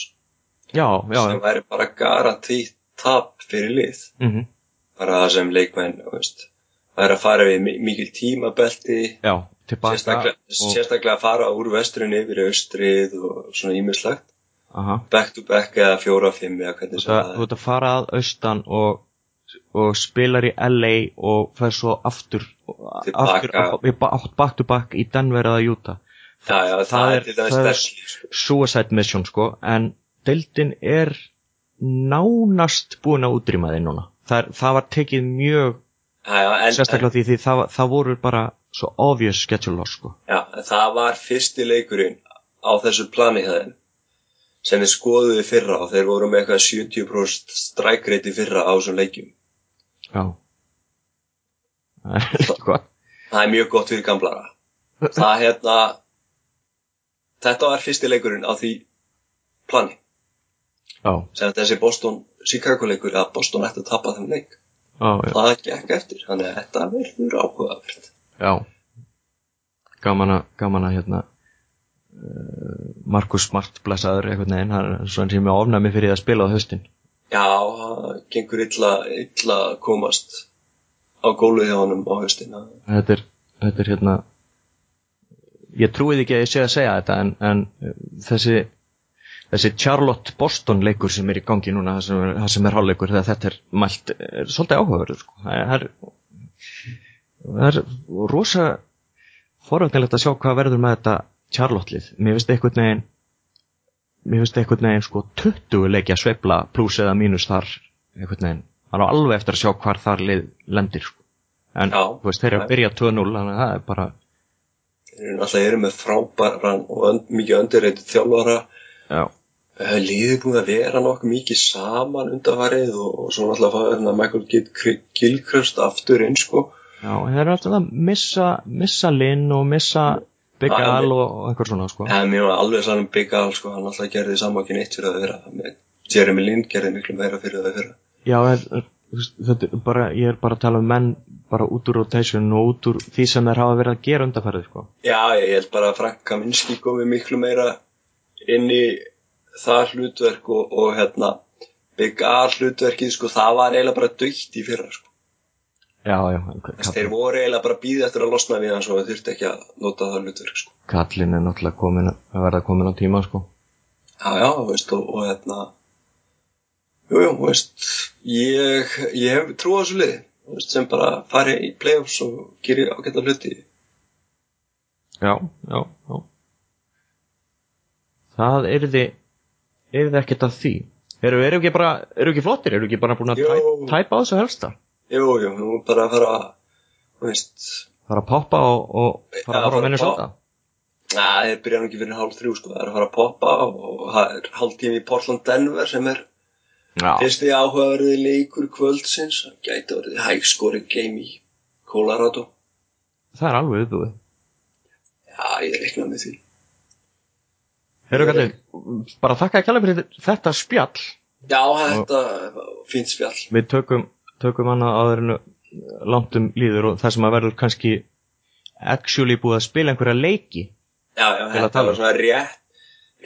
sem væri bara garantít tap fyrir lið. Mm bara það sem leikmenn veist, væri að fara við mi- mikil tímabelti. Já sérstaklega, og, sérstaklega að fara úr vesturinn yfir austrið og svona ímislegt aha, back to back eða fjóra fimm eða hvernig sem það þú ert að fara að austan og, og spilar í LA og fer svo aftur aftur, back to back í Denver eða Utah Já, já, það, það er dæmis það er- sko. suicide mission sko en deildin er nánast búin að útrýma því núna það, það var tekið mjög Já, en, sérstaklega því því það, það voru bara svo obvious schedule loss sko Já, það var fyrsti leikurinn á þessu plani þeim sem þeir skoðuði fyrra og þeir voru með eitthvað 70% strækreiti fyrra á þessum leikjum. Já það er ekki gott Það er mjög gott fyrir gamlara. Það hérna, þetta var fyrsti leikurinn á því plani já, sem þessi Boston Chicago leikur að Boston ætti að tapa þeim leik. já, já, Það gekk eftir, þannig að þetta verður áhugavert. já. gaman að gaman að hérna uh, Markus Smart blessaður einhvern veginn, hann er svona sem er ofnæmi fyrir að spila á höstin Já, það gengur illa, illa komast á gólfið hjá honum á höstina. þetta er, þetta er hérna ég trúið ekki að ég sé að segja þetta en, en uh, þessi þessi Charlotte Boston leikur sem er í gangi núna, það sem er, sem er hálfleikur þegar þetta er mælt, er svolítið áhugaverður sko. það er það er rosa forvöldinlegt að sjá hvað verður með þetta Charlotte lið, mér finnst einhvern veginn mér finnst einhvern veginn sko 20 leikja sveifla pluss eða mínus þar einhvern veginn, það er alveg eftir að sjá hvar þar lið lendir sko. en Já. þú veist, þeir eru að byrja 2-0 þannig að það er bara Þeir eru með frábæran og önd, mikið öndirreitu þjálfara. já, Eh, Liðið er búin að vera nokkuð mikið saman undanfarið og, og svo fá hérna Michael Gill- Gilchrist aftur inn sko. já þeir eru alltaf að missa missa Lynn og missa Big Já, Al en- og, einhver svona sko. En mér var alveg sann um Big Al sko, hann náttúrulega gerði saman ekki neitt fyrir að vera. Jeremy Lin gerði miklu meira fyrir að vera. já, en, þetta bara, ég er bara að tala um menn bara út úr rotation og út úr því sem þeir hafa verið að gera undanferði sko. Já, ég held bara að Frank Kaminski komi miklu meira inn í það hlutverk og, og hérna Big Al hlutverkið sko, það var eiginlega bara dögt í fyrra sko. Já, já, Þess, þeir voru eiginlega bara býða eftir að losna við hann svo þau þurfti ekki að nota það hlutverk sko. kallin er náttúrulega komin að verða komin á tíma sko. Já, já, þú veist, og, og hérna Jú, jú, þú veist ég, ég hef trú á þessu liði þú veist, sem bara fari í playoffs og gerir ágætla hluti. Já, já, já. Það yrði yrði ekkert að því. Eru, eru ekki bara, eru ekki flottir? Eru ekki bara búin að tæ, tæpa á þessu helsta Jú, jú, nú bara að fara þú veist. Fara að poppa og, og fara að fara að svolta Na, þeir byrja nú ekki fyrir hálf þrjú sko, það er að fara að poppa og það er hálf tími í Portland Denver sem er já, fyrsti áhugaverði leikur kvöldsins. Það gæti orðið hægskori game í Colorado. Það er alveg uppbúið. Já, ég reikna með því. Heyrðu kallið, bara þakka ekki alveg fyrir þetta spjall. Já, þetta var fínt spjall. Við tökum, tökum hana áður en langt um líður og það sem að verður kannski actually búið að spila einhverja leiki Já, já, þetta var svona rétt,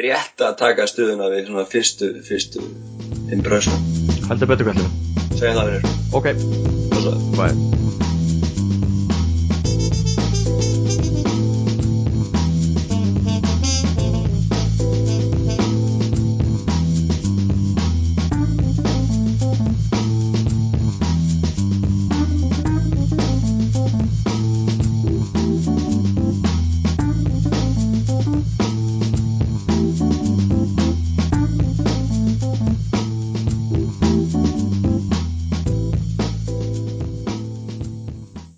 rétt að taka stuðuna við svona fyrstu, fyrstu impression. heldur betur kallið Segja það verður. ok, Og svo. bye